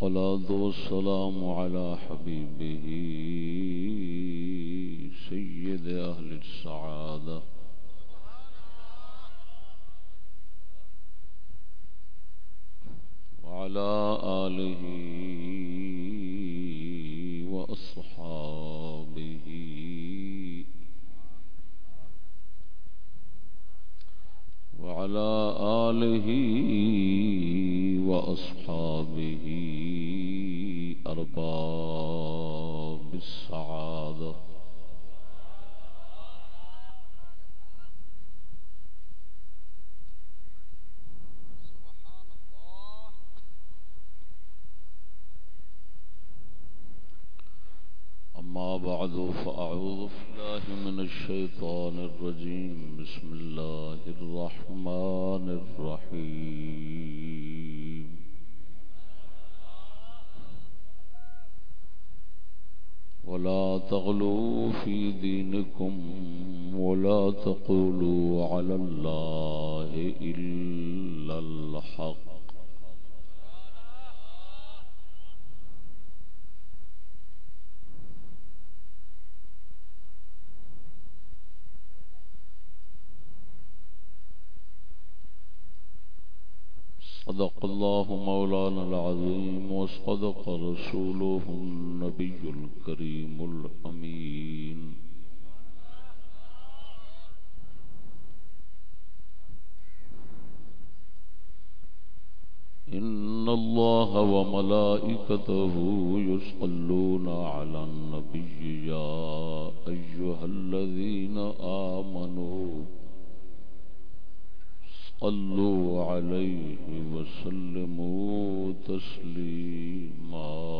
والصلاة والسلام على حبيبه سيد أهل السعادة. وعلى آله وصدق رسوله النبي الكريم الأمين. إن الله وملائكته يصلون على النبي يا أيها الذين آمنوا صلوا عليه وسلموا تسليما.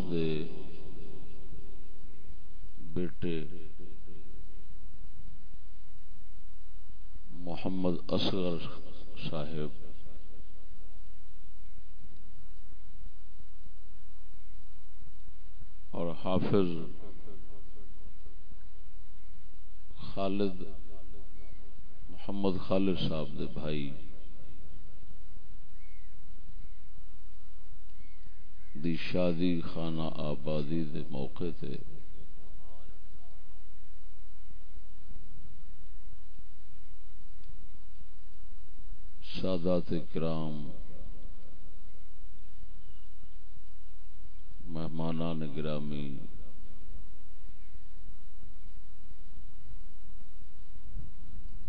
بلوچ دے بیٹے محمد اصغر صاحب۔ اور حافظ خالد محمد خالد صاحب دے بھائی۔ دی شادی خانہ آبادی دے موقع تے۔ سادات کرام، مہمانان گرامی،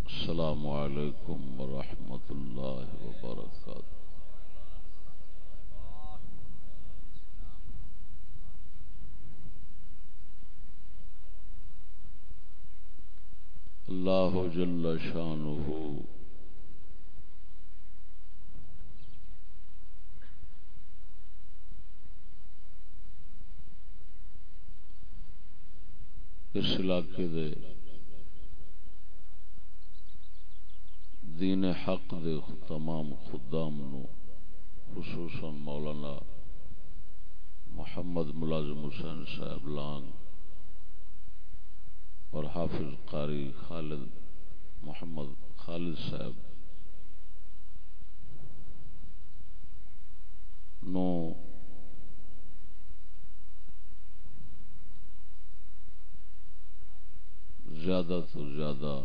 السلام علیکم ورحمۃ اللہ وبرکاتہ۔ اللہ جل شانہ اس علاقے دے دین حق دے تمام خدام نو، خصوصاً مولانا محمد ملازم حسین صاحب لانگ اور حافظ قاری خالد محمد خالد صاحب نو زیادہ تو زیادہ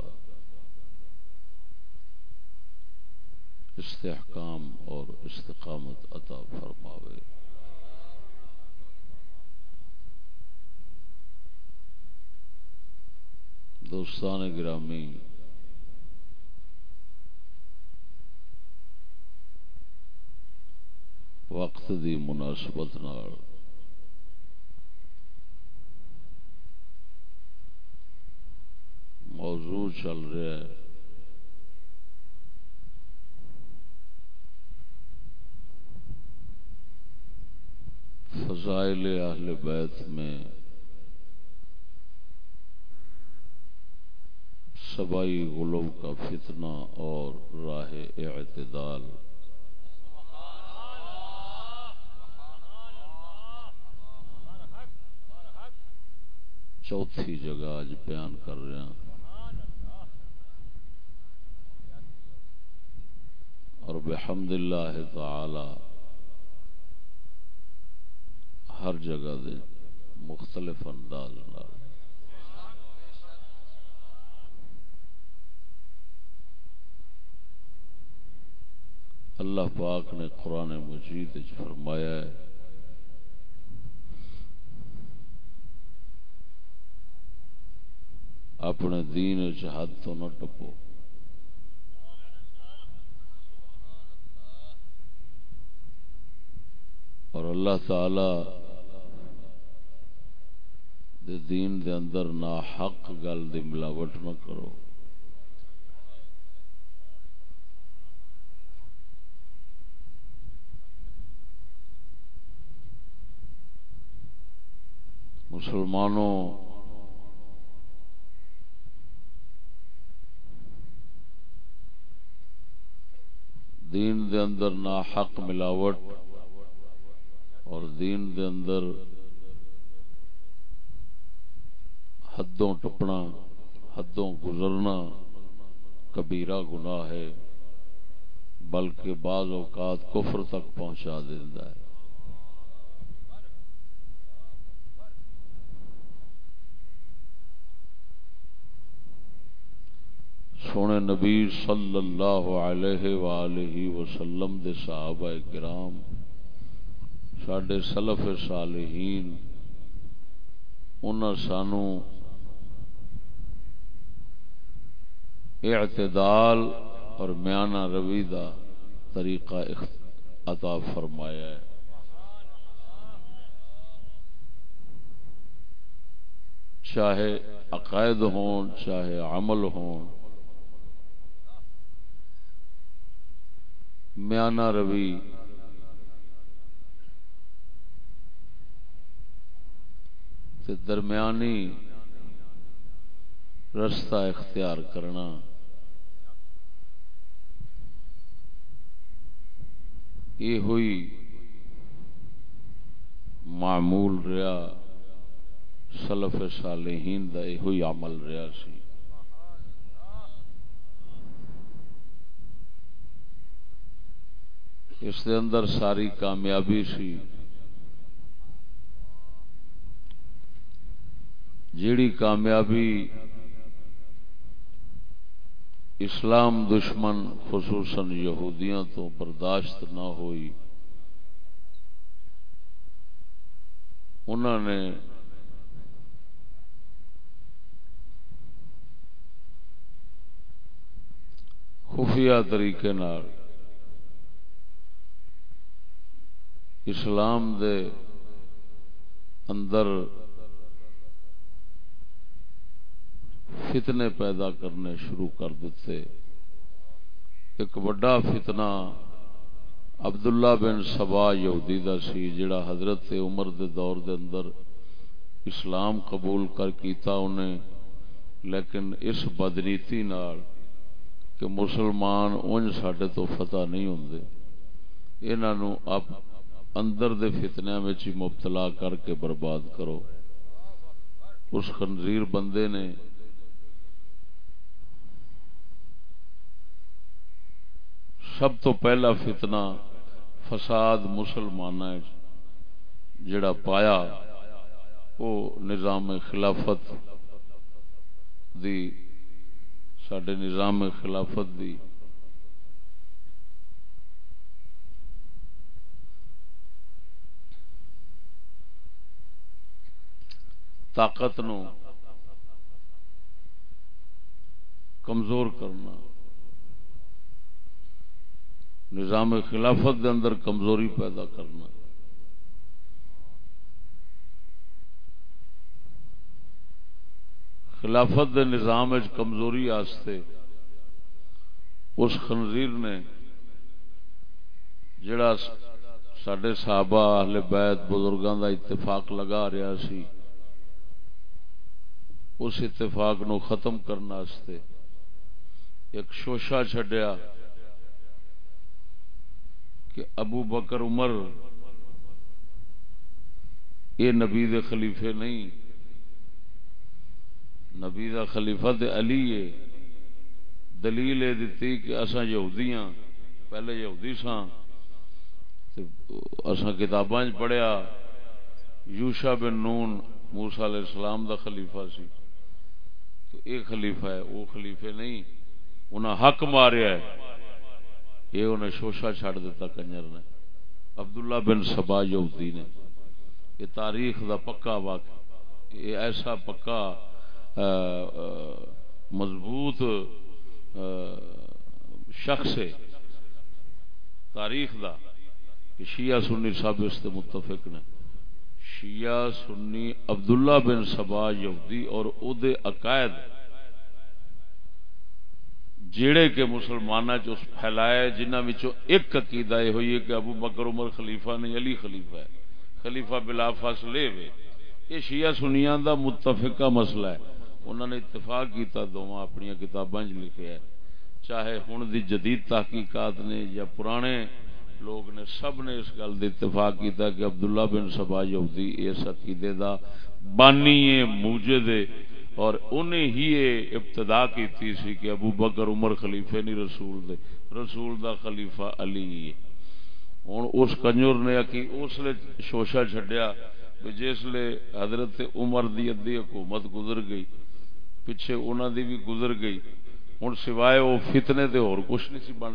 استحکام اور استقامت عطا فرماوے۔ دوستان گرامی وقت دی مناسبت نار موضوع چل رہا ہے۔ فضائل اہل بیت میں سبائی غلو کا فتنہ اور راہ اعتدال۔ چوتھی جگہ اج بیان کر رہا اور بحمد اللہ تعالی ہر جگہ دے مختلف انداز اللہ پاک نے قرآن مجید فرمایا ہے، اپنے دین حد تو نہ ٹپو۔ اور اللہ تعالی دے دین دے اندر نہ حق گل دی ملاوٹ نہ کرو۔ مسلمانوں، دین دے اندر نا حق ملاوٹ اور دین دے اندر حدوں ٹپنا، حدوں گزرنا کبیرہ گناہ ہے، بلکہ بعض اوقات کفر تک پہنچا دیتا ہے۔ سونے نبی صلی اللہ علیہ وآلہ وسلم دے صحابہ کرام، ساڈے سلف صالحین، انہاں سانو اعتدال اور میانہ روی دا طریقہ عطا فرمایا ہے۔ چاہے عقائد ہون چاہے عمل ہون میانہ روی۔ درمیانی رستہ اختیار کرنا۔ یہ ہوئی معمول رہا سلف صالحین دا یہ ہوئی عمل رہا سی۔ اس دے اندر ساری کامیابی سی۔ جیڑی کامیابی اسلام دشمن خصوصاً یہودیاں تو برداشت نہ ہوئی انہوں نے خفیہ طریقے نال اسلام دے اندر فتنے پیدا کرنے شروع کر دیتے۔ ایک وڈا فتنہ عبداللہ بن سبا یہودی دا سی، جڑا حضرت عمر دے دور دے اندر اسلام قبول کر کیتا انہیں، لیکن اس بدنیتی نال کہ مسلمان انج ساڈے تو فتح نہیں ہوں انہوں اب اندر دے فتنیا میں مبتلا کر کے برباد کرو۔ اس خنزیر بندے نے سب تو پہلا فتنہ فساد مسلمان جڑا پایا وہ نظام خلافت دی سڈے نظام خلافت دی۔ طاقت نو کمزور کرنا۔ نظام خلافت دے اندر کمزوری پیدا کرنا۔ خلافت دے نظام کمزوری آستے اس خنزیر نے جڑا سڈے صحابہ اہل بیت بزرگوں دا اتفاق لگا رہا سی۔ اس اتفاق نو ختم کرنے ایک شوشا چڈیا کہ ابو بکر عمر یہ نبی دے خلیفے نہیں، نبی دا خلیفہ دے علی ہے۔ دلیل یہ دیتی کہ اصا یہودی ہاں پہلے یہودی ساں۔ اصا کتاباں پڑھیا، یوشا بن نون موسا علیہ السلام دا خلیفہ سی۔ تو یہ خلیفہ ہے، وہ خلیفے نہیں انہیں حق ماریا ہے۔ یہ انہیں شوشا چھڑ دیتا کنجر نے۔ عبداللہ بن سبا یہودی نے۔ یہ تاریخ دا پکا واقع یہ ایسا پکا مضبوط شخص ہے۔ تاریخ دا، کہ شیعہ سنی سب اس سے متفق نے۔ شیعہ، سنی، عبداللہ بن سبا یہودی اور او دے عقائد جیڑے کے مسلمانہ جو پھیلائے جنہ وچوں ایک عقیدہ یہ ہوئی ہے کہ ابو بکر، عمر خلیفہ نہیں، علی خلیفہ ہے۔ خلیفہ بلا فاصلے وے۔ یہ شیعہ سنیاں دا متفقہ مسئلہ ہے۔ انہوں نے اتفاق کیتا دونوں اپنی کتاباں لکھے ہے۔ چاہے ہن دی جدید تحقیقات نے یا پرانے لوگ نے سب نے اس گل اتفاق کیتا کہ عبداللہ بن سبا یہودی اس عقیدے دا بانی ہے موجد ہے اور انہیں ہی یہ ابتدا کیتی سی کہ ابو بکر عمر خلیفے نہیں رسول دے۔ رسول دا خلیفہ علی۔ ہے ہوں اس کنجر نے کہ اس لیے شوشا چڈیا جس لیے حضرت عمر دی ادی حکومت گزر گئی، پیچھے انہوں دی بھی گزر گئی۔ ہوں سوائے وہ فتنے دے اور کچھ نہیں سی بن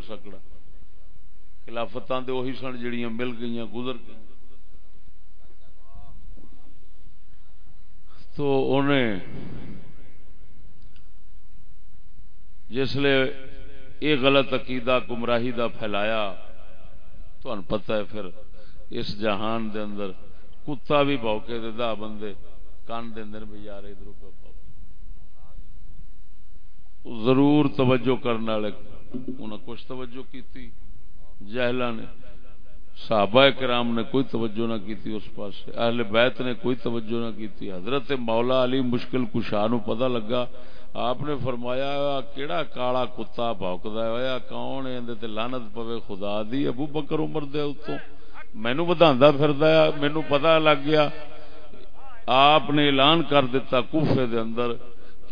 سکنا خلافت وہی سن جڑیاں مل گئی گزر گئی تو انہیں جسے یہ غلط عقیدہ گمراہی دا پھیلایا تو پتہ ہے پھر اس جہان دے اندر کتا بھی بوکے دے دا بندے کان دے اندر بھی یار ادھر ضرور توجہ کرنے والے انہیں کچھ توجہ کی جہلا نے، صحابہ کرام نے کوئی توجہ نہ کی اس پاس اہل بیت نے کوئی توجہ نہ کی حضرت مولا علی مشکل کشاہ نو پتہ لگا۔ آپ نے فرمایا کیڑا کالا کتا بوکدا ہوا کون ہے؟ لانت پوے خدا دی، ابو بکر عمر دے اتوں مینو بدا پھردا مینو پتہ لگ گیا۔ آپ نے اعلان کر دیتا کوفے دے اندر۔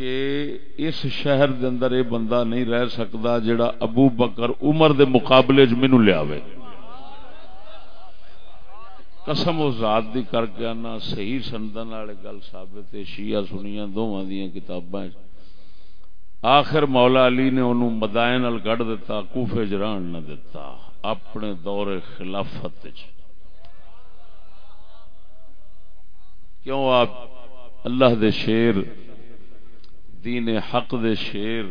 کہ اس شہر دے اندر یہ بندہ نہیں رہ سکتا جڑا ابو بکر عمر دے مقابلے چ مینو لیا قسم و ذات دی کر کے آنا، صحیح سندن والے گل ثابت ہے، شیعہ سنیاں دونوں دیا کتاباں آخر مولا علی نے انہوں مدائن ال گڑ دیتا، کوفے جران نہ دیتا، اپنے دور خلافت کیوں آپ اللہ دے شیر دین حق دے شیر۔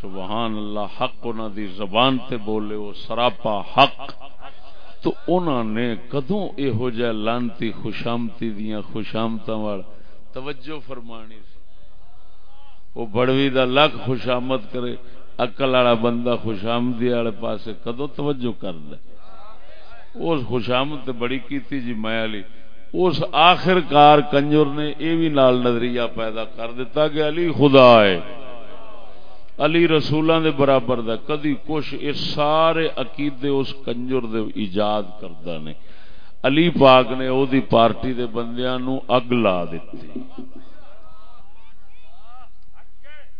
سبحان اللہ، حق انہوں دی زبان تے بولے، وہ سراپا حق۔ تو انہوں نے کدوں یہو جہ لانتی، خوشامتی دیا خوشامت توجہ فرمانی سی۔ وہ بڑوی دا لکھ خوشامت کرے اکل والا بندہ خوشامدی والے پاسے کدو توجہ کر دے اس خوشامت بڑی کیتی جی میں علی۔ اس آخر کار کنجر نے یہ بھی نال نظریہ پیدا کر دیتا کہ علی خدا ہے۔ علی رسولوں دے برابر دا کدی کچھ یہ سارے عقیدے اس کنجر دے ایجاد کرتا نے۔ علی پاک نے او دی پارٹی دے بندیاں نو اگ لا دیتی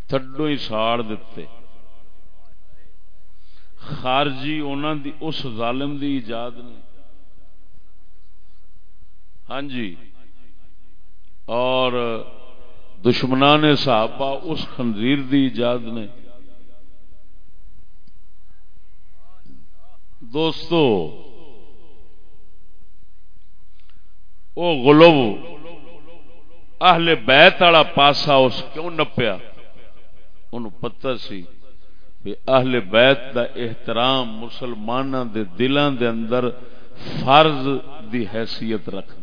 تھڈو ہی ساڑ دیتے۔ خارجی انہوں دی اس ظالم دی ایجاد نے۔ ہاں جی۔ اور دشمنان صحابہ اس خنزیر دی ایجاد نے۔ دوستو، او غلو، اہل بیت والا پاسا اس کیوں نپیا؟ ان پتہ سی اہل بیت دا احترام مسلمانوں دے دلان دے اندر فرض دی حیثیت رکھ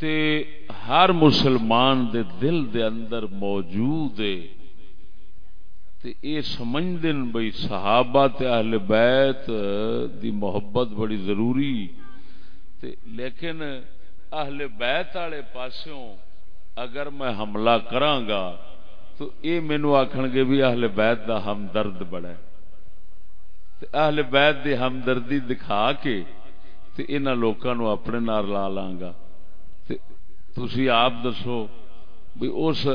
تے ہر مسلمان دے دل دے اندر موجود ہے۔ تے اے سمجھ دن بھئی صحابہ تے اہل بیت دی محبت بڑی ضروری۔ تے لیکن اہل بیت والے پاسوں اگر میں حملہ کراں گا تو اے مینو آکھن گے بھی اہل بیت دا ہمدرد بڑا ہے۔ تے اہل بیت دی ہمدردی دکھا کے تے انہاں لوکاں نو اپنے نال لا لاں گا تے تسی آپ دسو بھی اس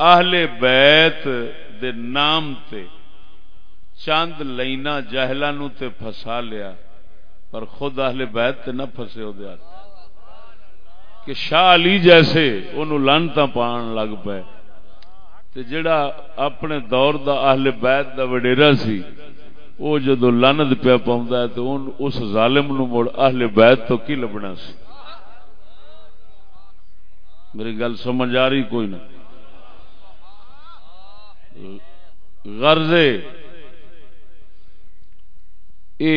اہل بیت دے نام تے چند لینا جہلا نو تے پھسا لیا، پر خود اہل بیت تے نہ پھسے ہو دیا کہ شاہ علی جیسے انہوں لانتا پان لگ پے تے جڑا اپنے دور دا اہل بیت دا وڈیرا سی او جدو لانت پیا پاؤں ہے تو ان اس ظالم نو مڑ اہل بیت تو کی لبنا سی؟ میری گل سمجھ آ رہی کوئی نہ۔ غرضے اے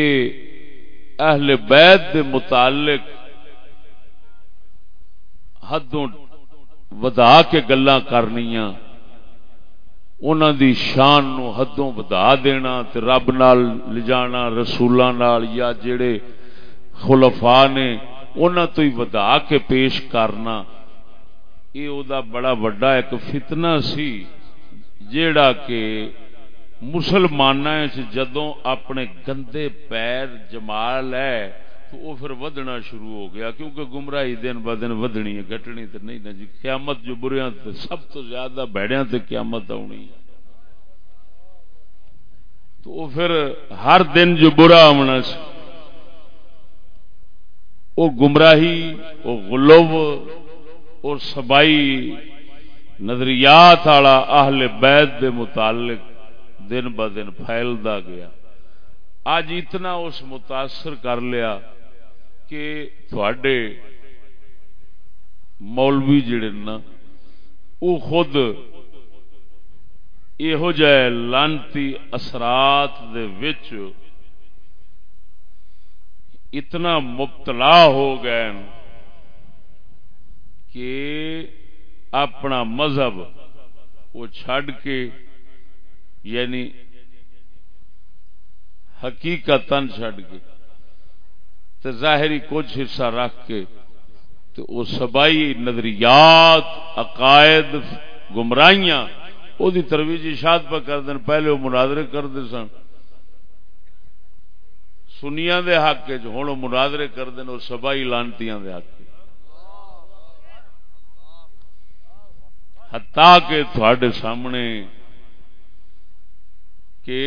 اہل بیت دے متعلق حدوں ودا کے گلا کرنیاں۔ انہاں دی شان نو حدوں ودا دینا تے رب نال لجانا رسولاں نال یا جڑے خلفاء نے انہاں تو ہی ودا کے پیش کرنا۔ یہ او دا بڑا بڑا ایک فتنہ سی جیڑا کہ مسلمان جدوں اپنے گندے پیر جمال ہے وہ پھر ودنا شروع ہو گیا، کیونکہ گمراہی دن ب دن ودنی ہے گٹنی تو نہیں جی قیامت جو بریاں تے سب تو زیادہ بہڑیاں تے قیامت آنی ہے۔ تو وہ پھر ہر دن جو برا آنا سی، وہ گمراہی، وہ غلوب اور سبائی نظریات والا اہل بیت دے متعلق دن ب دن پھیلتا گیا۔ اج اتنا اس متاثر کر لیا کہ تھوڑے مولوی جڑے نا وہ خود یہو جہ لانتی اثرات دے وچ اتنا مبتلا ہو گئے کہ اپنا مذہب وہ چھڈ کے یعنی حقیقت چھڈ کے۔ تو ظاہری کچھ حصہ رکھ کے تو وہ سبائی نظریات، عقائد، گمراہیاں وہ ترویج اشاد پہ کر دین، پہلے وہ مناظرے کرتے سن۔ سنیا دے حق ہوں وہ مناظرے کر دین وہ سبائی لانتیاں دے حق ہتا کہ تھوڑے سامنے کہ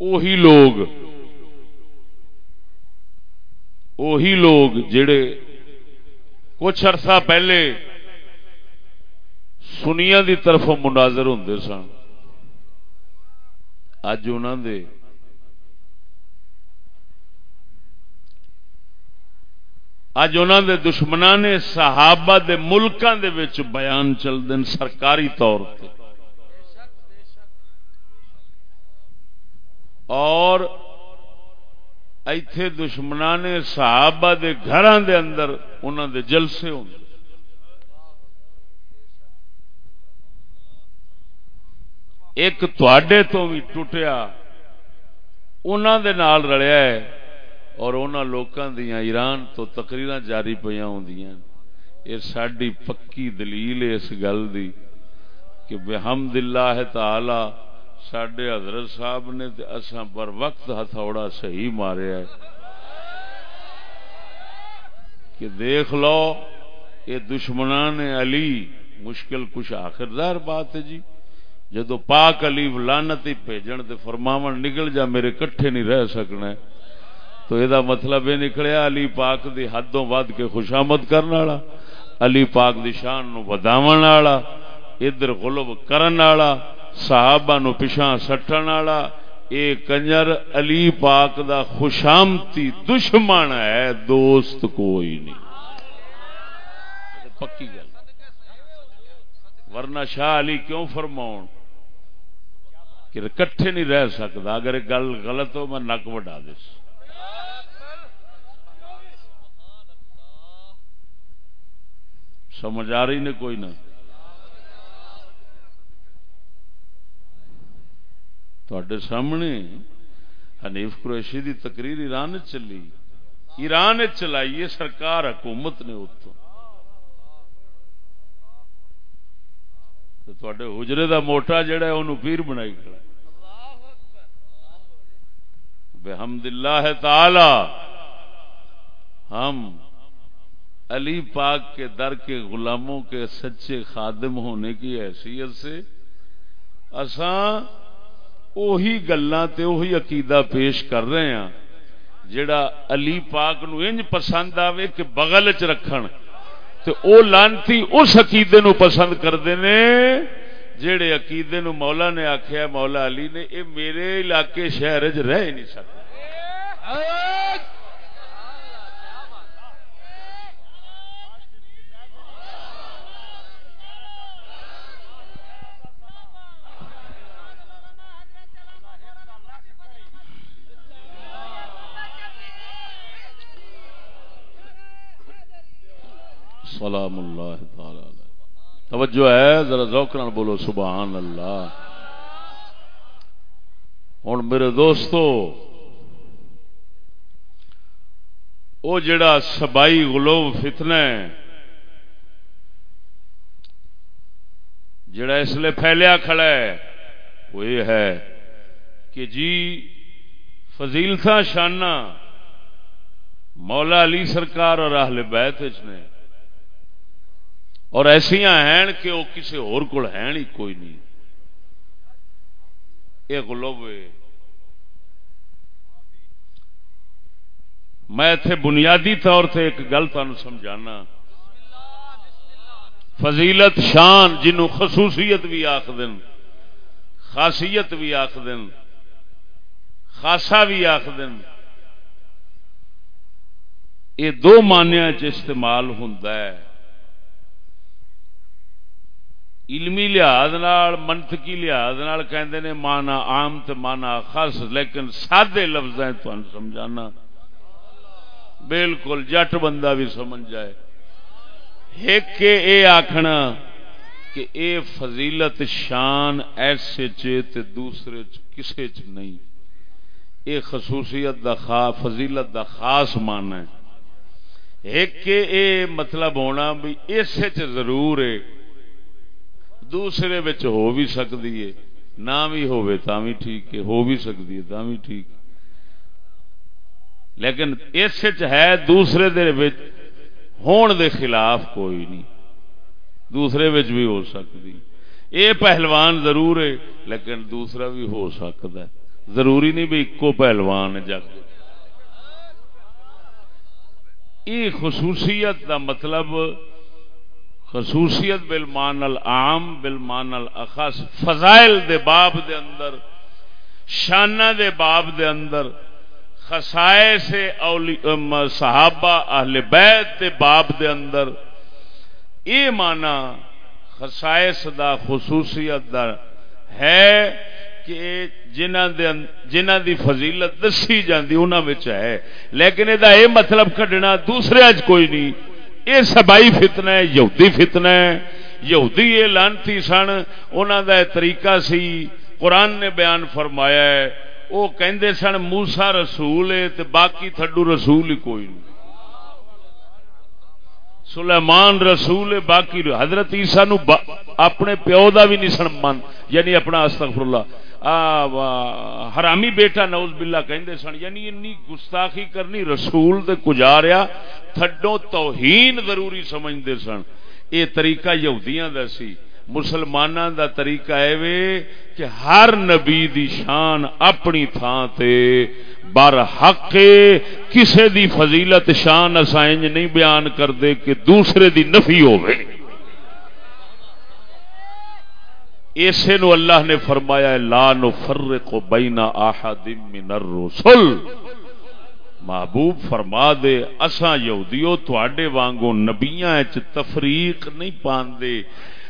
اوہی لوگ اوہی لوگ جڑے کچھ عرصہ پہلے سنیا دی طرف مناظر ہوں سن اج انہوں دے اج انہوں دے دشمنان نے صحابہ دے ملکاں دے وچ بیان چل دن سرکاری طور پہ اور ایتھے دشمنان صحابہ دے گھراں دے اندر انہوں دے جلسے ہوں۔ ایک تواڈے تو بھی ٹوٹیا انہوں دے نال رلیا ہے اور انہوں لوگوں دیا ایران تو تقریر جاری پہ ہوں یہ ساری پکی دلیل ہے اس گل دی کہ بحمد اللہ تعالی سڈے حضرت صاحب نے اصا بر وقت ہتھوڑا صحیح ماریا ہے۔ کہ دیکھ لو، یہ دشمنان علی مشکل کچھ آخردار بات ہے جی۔ جدو پاک علی لانت ہی بھیجن تے فرماون نکل جا، میرے کٹھے نہیں رہ سکنا ہے۔ تو یہ مطلب یہ نکلیا، علی پاک دی حدوں ود کے خوشامد کرنے والا، علی پاک دی شان نو وداون والا، ادھر غلب کرن والا۔ صحابہ نو پچھا سٹن والا، اے کنجر علی پاک دا خوشامتی دشمن ہے، دوست کوئی نہیں۔ پکی گل۔ ورنہ شاہ علی کیوں فرماؤں کہ کٹھے نہیں رہ سکتا؟ اگر گل غلط ہو، میں نک وڈا دس۔ سمجھ آ رہی نے کوئی نہ؟ تھوڑے سامنے حنیف قریشی دی تقریر ایران چلی۔ ایران چلائی ہے، سرکار، حکومت نے اتوں۔ تھوڑے حجرے دا موٹا جڑا ہے انہوں پیر بنائی کھڑا بحمد اللہ تعالی، ہم علی پاک کے در کے غلاموں کے سچے خادم ہونے کی حیثیت سے اساں اوہی گلاں تے اوہی عقیدہ پیش کر رہے ہیں۔ جڑا علی پاک نو انج پسند آوے کہ بغل چ رکھن، تے او لانتی اس عقیدے نو پسند کرتے نے جڑے عقیدے نو مولا نے آکھیا، مولا علی نے، اے میرے علاقے شہر وچ رہ نہیں سکتے سلام اللہ تعالی توجہ ہے ذرا ذوق نال بولو سبحان اللہ ہوں میرے دوستو وہ جڑا سبائی گلوب فتنا جڑا اس لیے پھیلیا کھڑا ہے وہ یہ ہے کہ جی فضیلتا شانہ مولا علی سرکار اور اہل بیت نے اور ایسا ہیں کہ وہ کسی اور کو ہے ہی کوئی نہیں۔ یہ گلوب میں اتنے بنیادی طور سے ایک گل تمہیں سمجھانا۔ فضیلت شان جنوں خصوصیت بھی آخ دن، خاصیت بھی آخ دن، خاصا بھی آخ دن۔ یہ دو مانیا استعمال ہوں علمی لحاظ منطقی لحاظ کہندے نے مانا عام تے مانا خاص، لیکن سادے لفظ سمجھانا۔ بالکل جٹ بندہ بھی سمجھ جائے۔ ایک اے آخنا کہ اے فضیلت شان ایسے چ دوسرے کسے چ نہیں۔ اے خصوصیت دا خا، فضیلت دا خاص مان ہے۔ ایک اے مطلب ہونا بھی اس ضرور ہے۔ دوسرے بچ ہو بھی سکتی ہے، نہ بھی ہوئے تا بھی ٹھیک ہے، ہو بھی سکتی ہے تا بھی ٹھیک۔ لیکن اس ہے دوسرے دے بچ ہون دے خلاف کوئی نہیں۔ دوسرے بچ بھی ہو سکتی اے پہلوان ضرور ہے، لیکن دوسرا بھی ہو سکتا ہے۔ ضروری نہیں بھی ایکو پہلوان جگ۔ یہ خصوصیت دا مطلب خصوصیت بالمان العام بالمان الاخص فضائل دے باب دے اندر، شانہ دے باب دے اندر خسائے سے صحابہ اہل بیت دے باب دے اندر، یہ مانا خسائس دا، خصوصیت دا ہے کہ جنہ دی فضیلت دسی جاندی، انہاں وچ ہے۔ لیکن یہ مطلب کڈنا دوسرے اج کوئی نہیں۔ یہ سبائی فتنا ہے، یہودی فتنا ہے۔ یہودی یہ لانتی سن انہوں دا طریقہ سی۔ قرآن نے بیان فرمایا ہے۔ وہ کہندے سن موسا رسول ہے تے باقی تھڈو رسول ہی کوئی نہیں۔ سلیمان رسول باقی حضرت عیسیٰ نو با اپنے پیو دا بھی نہیں سن من یعنی اپنا استغفر اللہ حرامی بیٹا نوز باللہ کہندے سن یعنی انی گستاخی کرنی، رسول دے گزاریا تھڈو توہین ضروری سمجھتے سن۔ اے طریقہ یہودیاں دا سی۔ مسلمانوں دا طریقہ ہے وے کہ ہر نبی دی شان اپنی تھان تے بر حق کسے دی فضیلت شان اسائنج نہیں بیان کر دے کہ دوسرے دی نفی ہوئے اسے نو اللہ نے فرمایا، لا نفرق بین احد من الرسل۔ محبوب فرما دے، اساں یہودیو تواڈے وانگو نبیاں وچ تفریق نہیں پاندے۔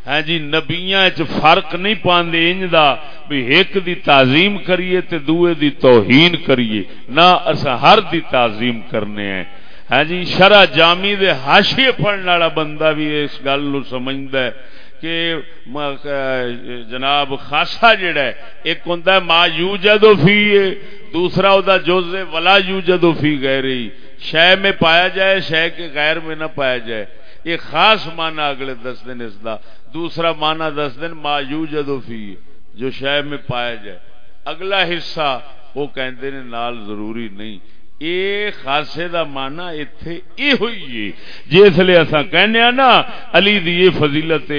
ہاں جی نبیاں وچ فرق نہیں پاندے، انج دا بھی ایک دی تعظیم کریے تے دوے دی توہین کریے۔ نہ اساں ہر دی تعظیم کرنے ہیں۔ ہاں جی شرع جامی دے حاشیے پڑھنے والا بندہ بھی اس گل نو سمجھدا ہے کہ جناب خاصا جڑا ہے، ایک ہوندا ہے، ما یوجد فی، دوسرا ہوتا جوز ولا یوجد فی غیری۔ شے میں پایا جائے، شے کے غیر میں نہ پایا جائے۔ یہ خاص معنی اگلے دس دن اس دا۔ دوسرا معنی دس دن ما یوجد فی، جو شے میں پایا جائے۔ اگلا حصہ وہ کہندے نے نال ضروری نہیں۔ اے خاصے دا مانا ایتھے اے ہوئی جس لیے اسا کہنے ہیں نا، علی دی یہ فضیلت،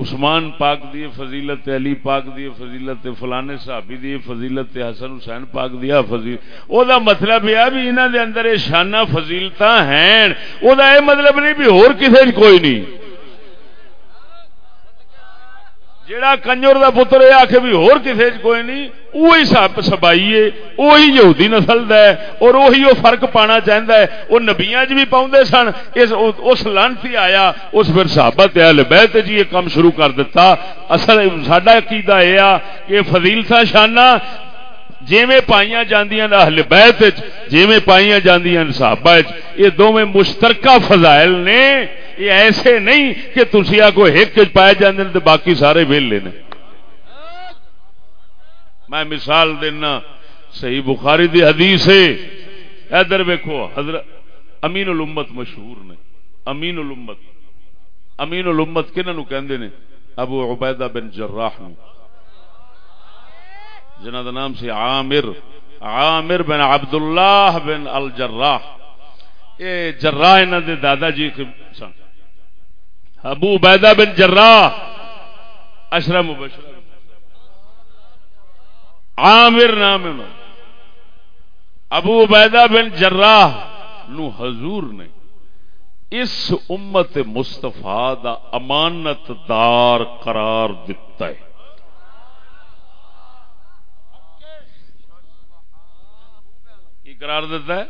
عثمان پاک دی فضیلت، علی پاک دی فضیلت، فلانے صحابی دی فضیلت، حسن حسین پاک دی فضیلت۔ او دا مطلب یہ ہے بھی انہاں دے اندر اے شانہ فضیلتاں ہیں۔ او دا اے مطلب نہیں بھی اور کسے کوئی نہیں۔ جیڑا کنجر دا پتر یہ آخ بھی ہور کسے کوئی نہیں وہی سب سبائی ہے وہی یہودی نسل دا ہے، اور وہی وہ فرق پانا چاہتا ہے۔ وہ نبیاں بھی پاؤں سن، اس اس لانتی آیا، اس پھر صحابت اہل بیت جی یہ کام شروع کر دیتا اصل ساڈا عقیدہ یہ آ کہ فضیلتا شانہ، جیویں پائیاں جاندیاں اہل بیت جیویں پائیاں جاندیاں صحابہ یہ دونوں مشترکہ فضائل نے یہ ایسے نہیں کہ تھی آگو ایک پائے جانے تو باقی سارے ویلے نے میں مثال دینا، صحیح بخاری دی حدیث ہے۔ ادھر ویکو حضرت امین الامت مشہور نے۔ امین الامت۔ امین الامت کنہوں کہندے نے؟ ابو عبیدہ بن جراح نو۔ جنہ دا نام سے عامر۔ عامر بن عبداللہ بن الجراح۔ اے جراح انہاں دے دادا جی سن۔ ابو عبیدہ بن جراح، اشرم مبشر۔ عامر نام ابو عبیدہ بن جراح نو حضور نے اس امت مستفا دا امانت دار قرار دیتا ہے۔ کی قرار دیتا ہے؟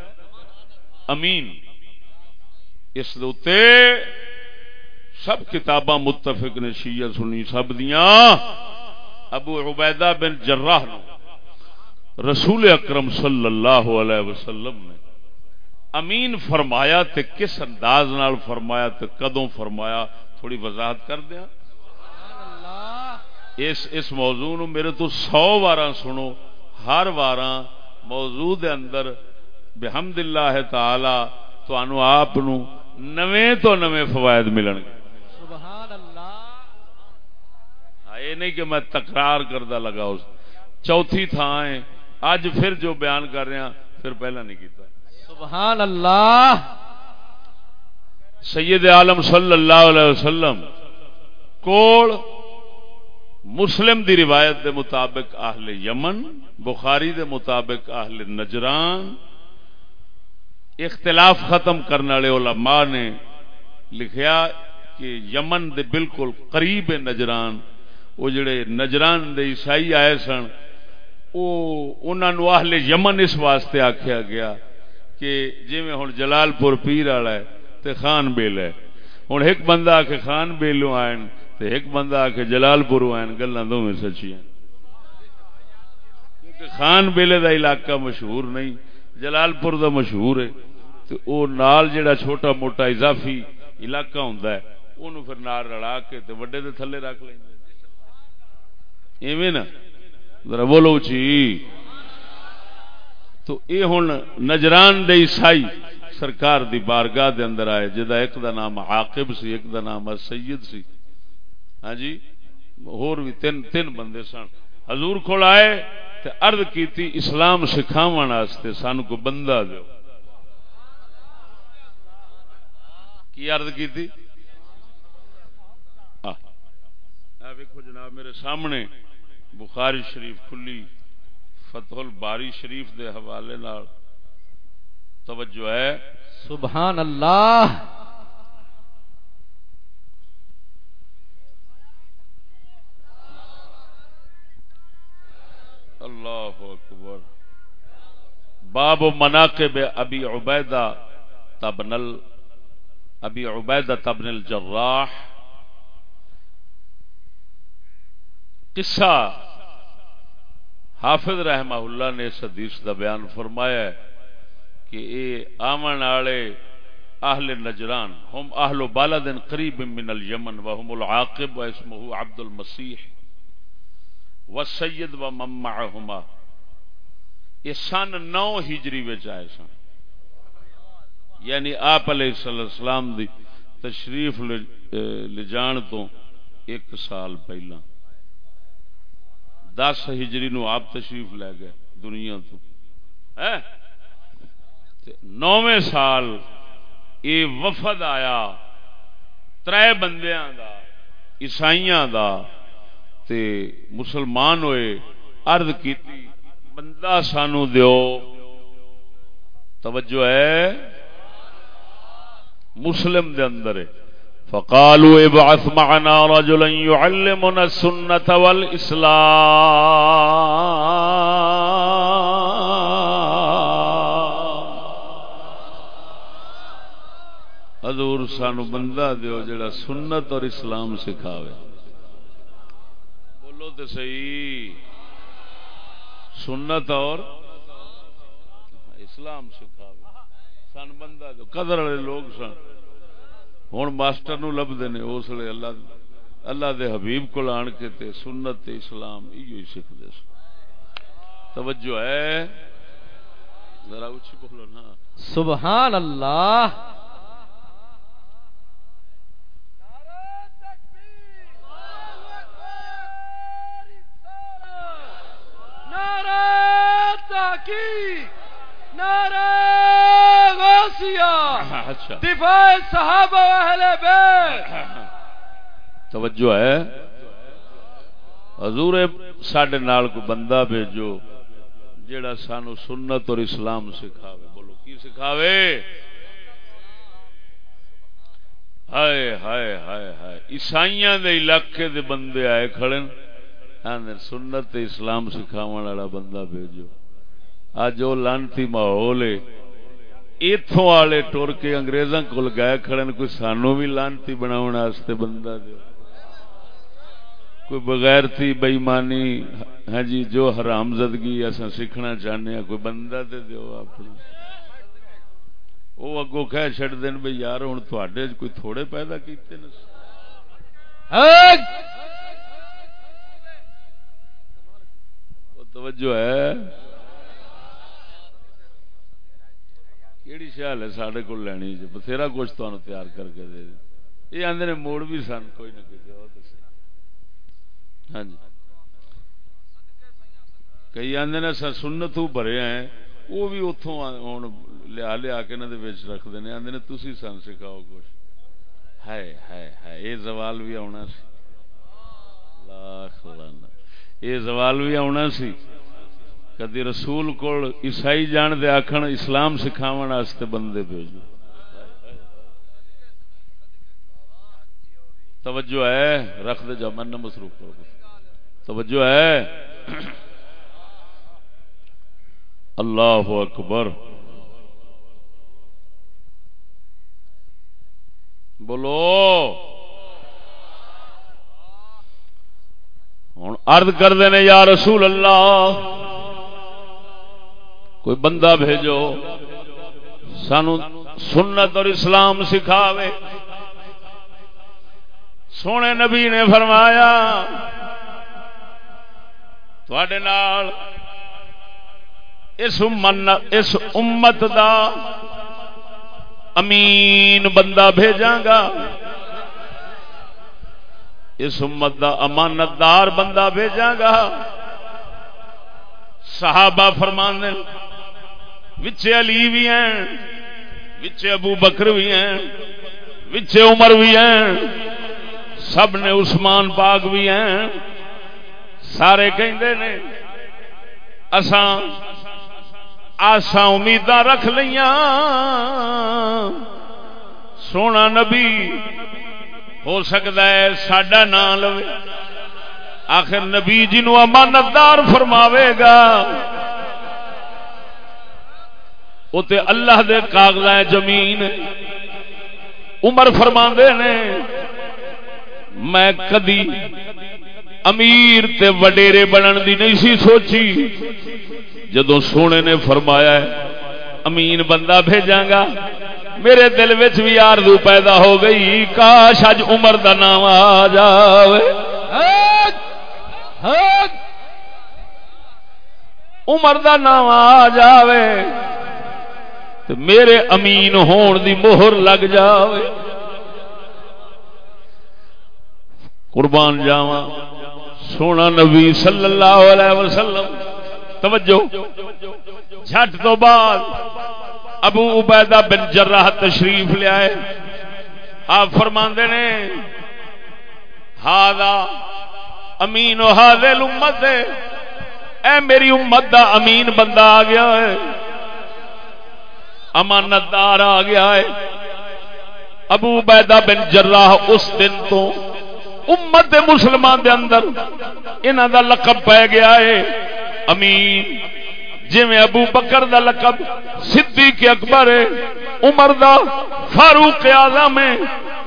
امین۔ اس دوتے سب کتاباں متفق نے شیعہ سنی سب دیاں۔ ابو عبیدہ بن جراح رسول اکرم صلی اللہ علیہ وسلم نے امین فرمایا تے کس انداز نال فرمایا تے کدوں فرمایا؟ تھوڑی وضاحت کر دیا اس اس موضوع نو میرے تو سو بارہ سنو ہر بارہ موضوع دے اندر بحمد اللہ تعالی تو آپ نو نویں تو نویں فوائد ملن گے یہ نہیں کہ میں تکرار کردہ لگا اس چوتھی تھان اج پھر جو بیان کر رہا پھر پہلا نہیں کیتا۔ سبحان اللہ. سید عالم صلی اللہ علیہ وسلم کوڑ مسلم دی روایت دے مطابق اہل یمن بخاری دے مطابق اہل نجران اختلاف ختم کرنے والے علماء نے لکھیا کہ یمن دے بالکل قریب ہے نجران، وہ جڑے نجران دے عیسائی آئے سن، وہ انہوں آہل یمن اس واسطے آخیا گیا کہ جی میں ہوں جلال پور پیر والا ہے تو خان بیل ہے۔ ہوں ایک بندہ آ کے خان بیلو آئے تو ایک بندہ آ کے جلال پور آئے گلا دونوں سچی کیونکہ خان بیلے دا علاقہ مشہور نہیں جلال پور دا مشہور ہے۔ تو وہ نال جڑا چھوٹا موٹا اضافی علاقہ ہوں انہوں پھر نار رڑا کے وڈے دے تھلے رکھ لیں ایویں نا ذرا بولو چی تو یہ ہوں نجران دے عیسائی سرکار دی بارگاہ دے اندر آئے جدا ایک دا نام عاقب سی ایک دا نام سید سی ہاں جی اور بھی تین تین بندے سن حضور کھول آئے تے عرض کیتی اسلام سکھاون واسطے سان کو بندہ دیو کی عرض کیتی ویکھو جناب میرے سامنے بخاری شریف کھلی فتح الباری شریف دے حوالے نال توجہ ہے۔ سبحان اللہ اللہ اکبر۔ باب مناقب ابی عبیدہ تبنل ابی عبیدہ تبن الجراح قصہ حافظ رحمہ اللہ نے اس حدیث کا بیان فرمایا ہے کہ یہ آمن والے اہل نجران، ہم اہل بالد قریب من الیمن وهم العاقب واسمه عبد المسیح والسید ومن معهما یہ سن نو ہجری وچ آئے سن۔ یعنی آپ علیہ السلام دی تشریف لے جان تو ایک سال پہلا۔ دس ہجری نو آپ تشریف لے گئے دنیا تو۔ نویں سال یہ وفد آیا تر بندیاں دا، عیسائیاں دا، تے مسلمان ہوئے، عرض کیتی، بندہ سانو دیو۔ توجہ ہے؟ مسلم دے اندر ہے۔ فقالوا ابعث معنا رجلا يعلمنا السنة والإسلام. حضور سانو بندہ دیو جڑا سنت اور اسلام سکھاوے. بولو تو صحیح. سنت اور اسلام سکھاوے. سن بندہ دیو، قدر والے لوگ سن. ہوں ماسٹر نو لبتے ہیں اس لیے اللہ اللہ دے حبیب کو آن کے تے سنت تے اسلام یہ سیکھتے توجہ ہے؟ ذرا اچھی بولو نا۔ سبحان اللہ۔ اچھا. دفاع صحابہ اہل بیت توجہ ہے. حضور سڈے نال کو بندہ بھیجو جیڑا سانو سنت اور اسلام سکھاوے. بولو کی سکھاوے؟ ہائے ہائے ہائے ہائے. عیسائیاں دے علاقے دے بندے آئے کھڑے سنت اسلام سکھاو والا بندہ بھیجو. اج وہ لانتی ماحول ہے اتوں والے ٹر کے انگریزاں کول گئے کھڑے کوئی سانو بھی لانتی بنا بندہ دے کوئی بغیر تھی بےمانی ہاں جی جو حرام زدگی اصا سیکھنا چاہنے ہیں، کوئی بندہ دے دیو اپنا۔ وہ اگو کہہ چڑ دین بھائی یار ہوں تھوڑے کوئی تھوڑے پیدا کیتے نا توجہ ہے۔ کہڑی شہل ہے سارے کو لینی جی؟ بتھیرا کچھ تمہیں تیار کر کے دے یہ آدھے نے موڑ بھی سن، کوئی نہ کوئی ہاں جی۔ کئی آدھے نے سنت بھرے ہیں۔ وہ بھی اتوں ہوں لیا لیا کے رکھتے ہیں آدھے نے۔ تھی سن سکھاؤ کچھ۔ ہے ہے ہے یہ زوال بھی آنا سی۔ لاکھ لانا۔ یہ زوال بھی آنا سی۔ کدی رسول کو عیسائی جان دے آخر اسلام سکھاو بندے بھیجو۔ توجہ ہے؟ رکھ دے جا من مصروف کرو توجہ ہے؟ اللہ اکبر۔ بولو۔ ہوں ارد کرتے ہیں یا رسول اللہ کوئی بندہ بھیجو، سانو سنت اور اسلام سکھاوے۔ سونے نبی نے فرمایا تھوڑے نال اس اس امت دا امین بندہ بھیجاں گا۔ اس امت دا امانت دار بندہ بھیجاں گا۔ صحابہ فرمان وچے علی بھی ہیں، وچے ابو بکر بھی ہیں، وچے عمر بھی ہیں، سب نے عثمان پاک بھی ہیں۔ سارے کہندے نے، اساں آسا امید رکھ لیا سونا نبی، ہو سکتا ہے سڈا نام لو آخر نبی جی نو امانتدار فرماوے گا۔ وہ تے اللہ دے کاغذ زمین عمر فرما نے، میں کدی امیر تے وڈیرے بنن دی نہیں سی سوچی۔ جدو سونے نے فرمایا ہے، امین بندہ بھیجا گا، میرے دل وچ بھی آرزو پیدا ہو گئی۔ کاش اج عمر دا نام آ جاوے۔ عمر دا نام آ جاوے۔ تے میرے امین ہون دی مہر لگ جاوے۔ قربان جاواں۔ سونا نبی صلی اللہ علیہ وسلم۔ توجہ۔ جھٹ تو بعد ابو عبیدہ بن جراح تشریف لے آئے۔ آپ فرماندے نے ہادا امین و ہاضل امت اے میری امت دا امین بندہ آ گیا ہے۔ امانت دار آ گیا ہے۔ ابو عبیدہ بن جراح اس دن تو امت دے مسلمان دے اندر انہاں دا لقب پہ گیا ہے۔ امین جی میں ابو بکر دا لقب صدیق اکبر ہے، عمر دا، فاروق اعظم ہے،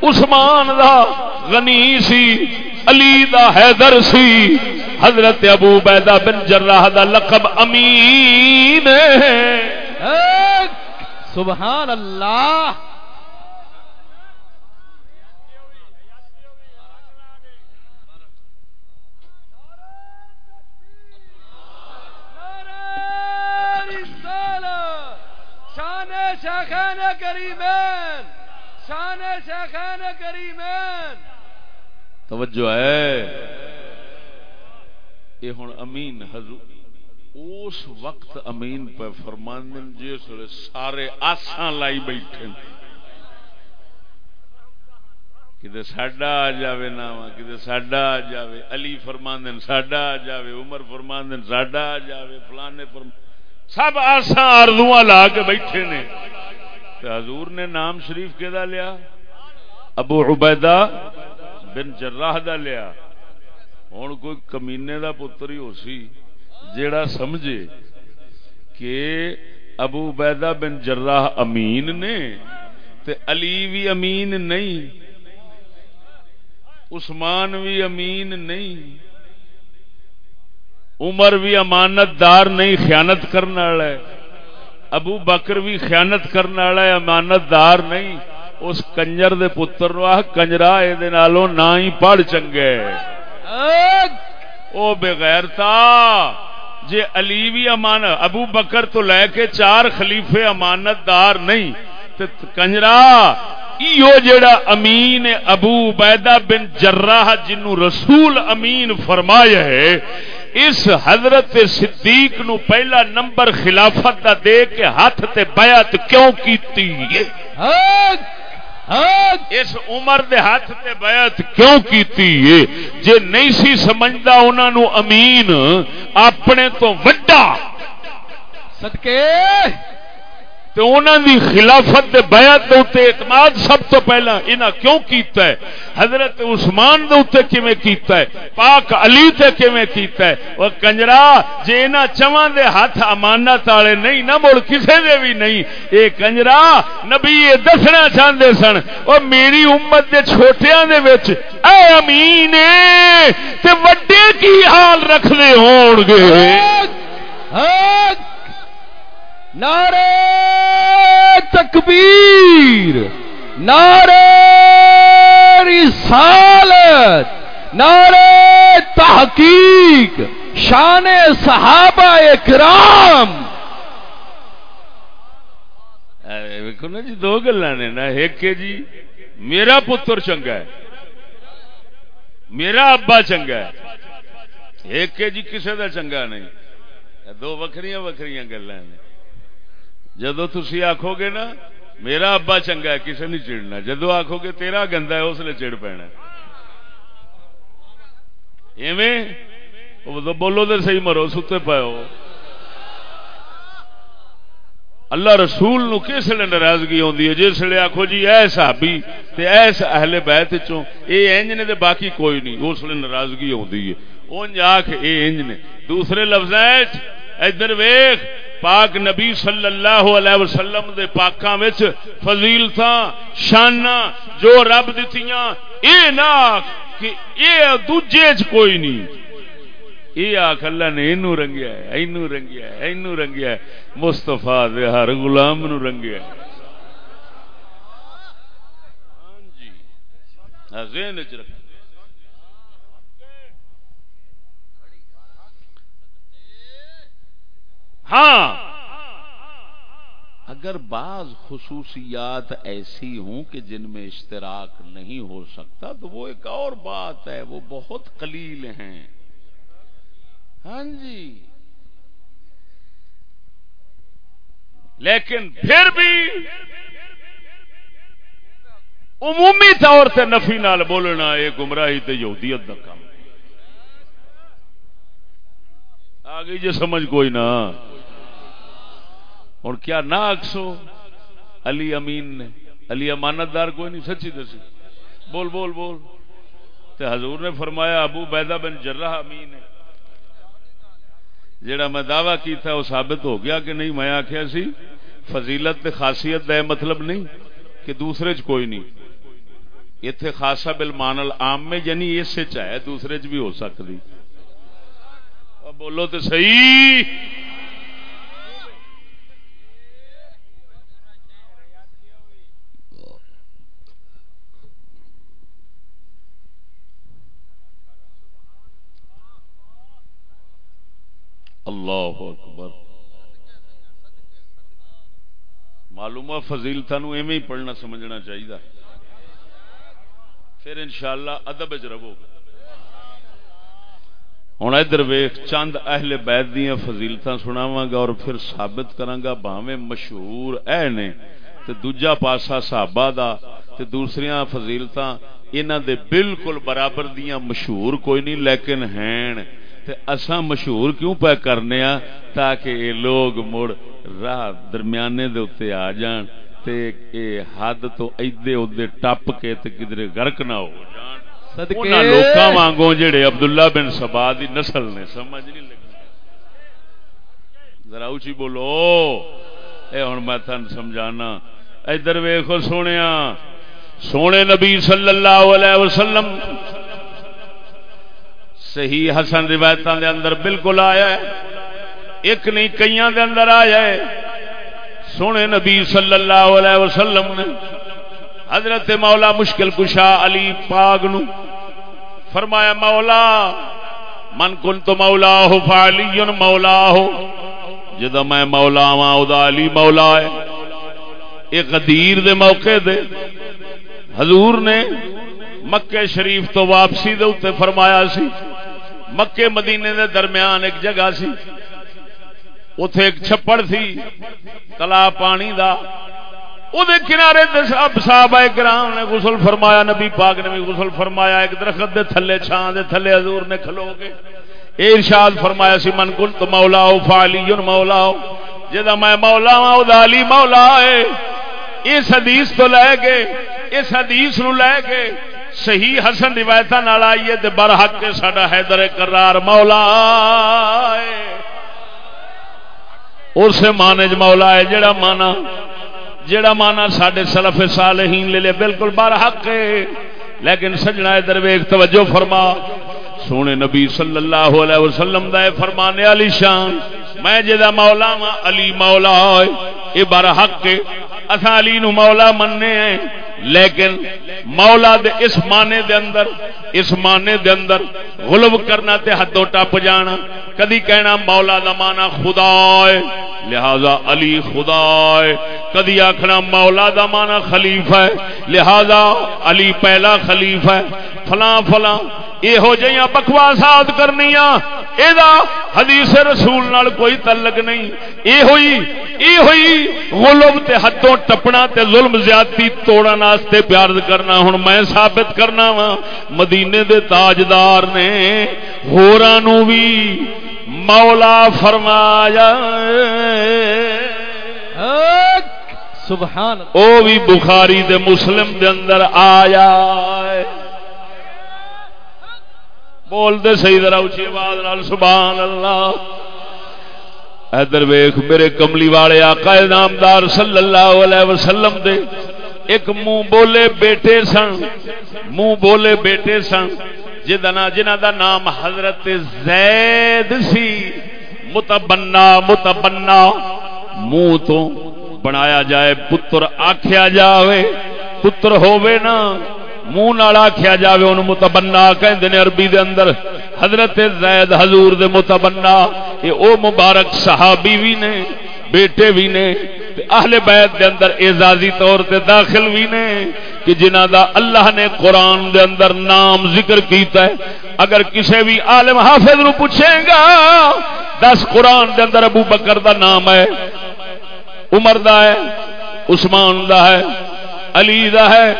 عثمان دا، غنی سی، علی دا، حیدر سی۔ حضرت ابو بیدہ بن جراح دا لقب امین ہے۔ ہاں۔ سبحان اللہ۔ شان شیخین کریمین شان شیخین کریمین۔ توجہ ہے۔ یہ ہوں امین حضور اس وقت امین پہ فرمان جس ویلے سارے آسان لائی بیٹھے کدے ساڈا آ جاوے نام کدے ساڈا آ جاوے۔ علی فرمان ساڈا آ جاوے، عمر فرمان ساڈا آ جاوے، فلانے فرمان سب آسان آرزو لا کے بیٹھے نے۔ حضور نے نام شریف کہ لیا؟ ابو عبیدہ بن جراح دا لیا۔ ہوں کوئی کمینے دا پتر ہی ہو سی۔ جیڑا سمجھے کہ ابو عبیدہ بن جراح امین نے تے علی بھی امین نہیں عثمان بھی امین نہیں عمر بھی امانت دار نہیں خیانت کرنے والا ہے ابو بکر بھی خیانت کرنے والا ہے امانت دار نہیں۔ اس کنجر دے پتر نو آ کنجرا یہ نہ ہی پڑھ چنگے۔ او بغیر تا جے علی بھی امانت ابو بکر تو لے کے چار خلیفے امانت دار نہیں، تے کنجرا ایو جیڑا امین ابو عبیدہ بن جراح جنو رسول امین فرمایا ہے، اس حضرت صدیق نو پہلا نمبر خلافت دا دے کے ہاتھ تے بیعت کیوں کیتی ہے؟ اس عمر دے ہاتھ تے بیعت کیوں کیتی ہے؟ جے نہیں سی سمجھدا انہاں نو امین اپنے تو وڈا صدقے تے انہاں دی خلافت دے بیعت دے اوتے اعتماد سب تو پہلا انہاں کیوں کیتا ہے؟ حضرت عثمان دے اوتے کیویں کیتا ہے؟ پاک علی تے کیویں کیتا ہے؟ او کنجرا، جے انہاں چواں دے ہاتھ امانت والے نہیں، نہ مڑ کسے دے بھی نہیں۔ اے کنجرا، نبی یہ دسنا چاہندے سن، او میری امت دے چھوٹیاں دے وچ اے امین اے، تے وڈے کی حال رکھنے ہون گے حق حق نعرے تکبیر نعرے رسالت نعرے تحقیق، شان صحابہ اکرام۔ ویکو نا جی دو گلا نے نا، ایک جی میرا پتر چنگا ہے، میرا ابا چنگا ہے، ایک جی کسے دا چنگا نہیں۔ دو وکھریاں وکھریاں گلا نے۔ جدو تھی آخو گے نا، میرا ابا چنگا ہے، کسے نہیں چڑنا جدو آخو گے، تیرا گندا ہے، اس نے چڑ پینا ایویں؟ بولو تو صحیح مرو، ستے پاؤ۔ اللہ رسول نو کس لیے ناراضگی آتی ہے؟ جس لیے آخو جی اے صحابی تے ایس اہل بیت چوں اے انج نے تے باقی کوئی نہیں، اس لیے ناراضگی آتی ہے۔ اونج آخ اے انج نے۔ دوسرے لفظ ادھر ویخ پاک نبی صلی اللہ علیہ وسلم دے پاکاں وچ فضیلتاں، شاناں جو رب دتیاں، اے نہ کہ اے دوجے چ کوئی نہیں۔ یہ آخ اللہ نے اینو رنگیا ہے، اینو رنگیا ہے، اینو رنگیا ہے۔ مستفا دے ہر غلام نو رنگیا ہے۔ ہاں جی ہاں، ذہن چ رکھا ہاں۔ اگر بعض خصوصیات ایسی ہوں کہ جن میں اشتراک نہیں ہو سکتا، تو وہ ایک اور بات ہے، وہ بہت قلیل ہیں۔ ہاں جی۔ لیکن پھر بھی عمومی طور سے نفی نال بولنا یہ گمراہی تے یہودیت کا کام۔ آ گئی جی سمجھ کوئی نہ۔ ہوں کیا نہ اکسو؟ علی امین نے، علی امانت دار کوئی نہیں، سچی دسی۔ بول بول بول۔ تے حضور نے فرمایا، ابو بیدا بن جرہ امین ہے جڑا میں دعوی کیتا وہ ثابت ہو گیا کہ نہیں، میں آخیا سی، فضیلت تے خاصیت دا مطلب نہیں کہ دوسرے چ کوئی نہیں۔ اتنے خاصا بل مانل آم میں یعنی اس ہے دوسرے چ بھی ہو سکتی۔ بولو تو صحیح۔ اللہ اکبر۔ معلوم ہے فضیلتا نو ایویں ہی پڑھنا سمجھنا چاہیے پھر انشاءاللہ ادب چ رہو۔ ہوں ادھر ویخ چند اہل بیت دیا فضیلت سناوا گا اور پھر ثابت کرا باویں مشہور اے نے۔ تے دوجا پاسا صحابہ دا تے دوسری فضیلت انہوں دے بالکل برابر دیاں مشہور کوئی نہیں، لیکن ہیں۔ اساں مشہور کیوں پہ کرنے آ تاکہ یہ لوگ مڑ راہ درمیانے دے اتنے آ جان تے اے حد تو ادے ادے ٹپ کے تے کدھر گرک نہ ہو جان۔ لوکاں وانگوں جڑے عبداللہ بن سبا دی نسل نے سمجھ نہیں لگی۔ ذرا اونچی بولو۔ اے ہن میں تھن سمجھانا۔ ادھر ویکھو سونیا۔ سونے نبی صلی اللہ علیہ وسلم صحیح حسن روایت دے اندر بالکل آیا ہے۔ ایک نہیں کئی دے اندر آیا ہے۔ سونے نبی صلی اللہ علیہ وسلم نے حضرت مولا مشکل کشا علی پاگ نو فرمایا، مولا، من کن تو مولا ہو فالی مولا ہو جد میں مولا وا علی مولا ہے۔ ایک قدیر دے موقع دے۔ حضور نے مکے شریف تو واپسی دے اتنے فرمایا سی۔ مکے مدینے دے درمیان ایک جگہ سی۔ اتے ایک چھپڑ سی، تلا پانی دا۔ وہ کنارے صاحب گرام نے غسل فرمایا، نبی پاک نے بھی غسل فرمایا۔ ایک درخت دے تھلے چھان دے تھلے حضور نے کھلو گے اے ارشاد فرمایا سی، من کل تو مولا ہو فالی مولا ہو جا میں مولا ہوں علی مولا ہے اس حدیث تو لے کے، اس حدیث نو لے کے صحیح حسن روایت آئیے تو بر حق کے سڈا حیدر کرار مولا اس مانے چ مولا ہے جڑا مانا جڑا مانا سڈے سلف صالحین لے لے بالکل برحق ہے۔ لیکن سجنا درویگ توجہ فرما۔ سونے نبی صلی اللہ علیہ وسلم دا فرمانے علی شان۔ میں جدا مولا وا علی مولا یہ بر حق کے اصا علی نو مولا مننے ہیں، لیکن مولا دے اس مانے دے اندر، اس مانے دے اندر غلب کرنا تے حدوں ٹپ جانا۔ کدی کہنا مولا دا مانا خدا ہے لہذا علی خدا ہے کدی آخنا مولا دا مانا خلیفہ ہے، لہذا علی پہلا خلیفہ ہے۔ فلاں فلاں یہو جہاں بکواسات کرنی حدیث رسول نال کوئی تعلق نہیں یہ ہوئی یہ ہوئی غلب تے حدوں ٹپنا تے ظلم زیادتی توڑا ناستے پیار کرنا ہوں میں ثابت کرنا وا مدینے دے تاجدار نے ہورانو بھی مولا فرمایا سبحان او بھی بخاری دے مسلم دے اندر آیا بول دے صحیح ذرا اچھی آواز نال، سبحان اللہ۔ ادھر ویخ میرے کملی والے آقا نامدار صلی اللہ علیہ وسلم دے، ایک منہ بولے بیٹے سن منہ بولے بیٹے سن جنا جنہ دا نام حضرت زید سی، متبنا متبنا۔ منہ تو بنایا جائے، پتر آخیا جاوے، پتر ہووے نا۔ منہ نال آخیا جائے ان متبنا کہ عربی دے اندر۔ حضرت زید حضور دے متبنا یہ او مبارک صحابی بھی نے، بیٹے بھی نے اہل بیت دے اندر اعزازی طور تے داخل بھی نے، کہ جنہ دا اللہ نے قرآن دے اندر نام ذکر کیتا ہے۔ اگر کسی بھی عالم حافظ نو پوچھے گا، دس قرآن دے اندر ابو بکر دا نام ہے، عمر دا ہے، عثمان دا ہے، علی دا ہے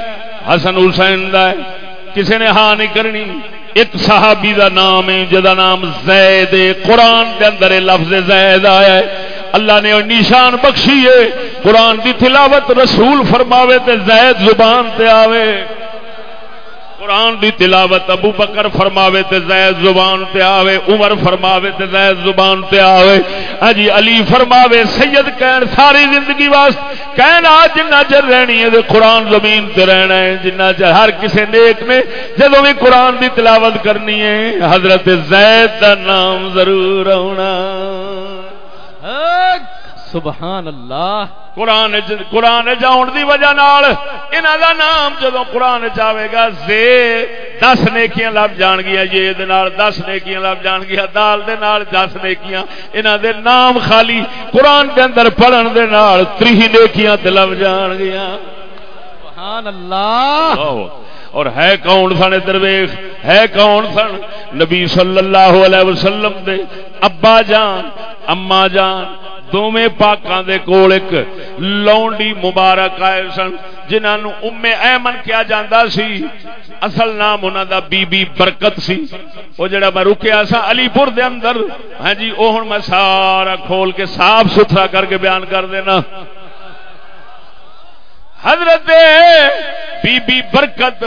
حسن حسین دا ہے کسی نے ہاں نہیں کرنی۔ ایک صحابی دا نام ہے، جدا نام زید قرآن دے اندر لفظ زید آیا ہے۔ اللہ نے نشان بخشی ہے۔ قرآن دی تلاوت رسول فرماوے تے زید زبان تے آوے۔ قرآن دی تلاوت ابو بکر فرماوے تے زید زبان تے آوے، عمر فرماوے تے زید زبان تے آوے۔ اجی علی فرماوے، سید کہن ساری زندگی واسطے، کہن آج جنہ چر رہنی ہے قرآن زمین تے رہنا ہے، جنہ چر ہر کسے نیک نے جدو بھی قرآن دی تلاوت کرنی ہے، حضرت زید دا نام ضرور ہونا سبحان اللہ۔ قرآن قرآن جاؤن دی وجہ نال انہاں دا نام جدو قرآن جاوے گا زے دس نیکیاں لب جان گیا یہ دے نال دس نیکیاں لب جان گیا دال دے نال دس نیکیاں انہاں دے نام خالی قرآن دے اندر پڑھن دے نال تریہ نیکیاں تے لب جان گیا سبحان اللہ۔ اور ہے کون سن درویش؟ ہے کون سن نبی صلی اللہ علیہ وسلم دے ابا جان، اما جان دونوں پاکاں دے کول ایک لونڈی مبارک آئے سن جنہوں ام ایمن کیا جاندا سی۔ اصل نام انہوں دا بی بی برکت سی۔ وہ جڑا میں رکیا سا علی پور دے اندر۔ ہاں جی وہ ہوں میں سارا کھول کے صاف ستھرا کر کے بیان کر دینا۔ حضرت بی بی برکت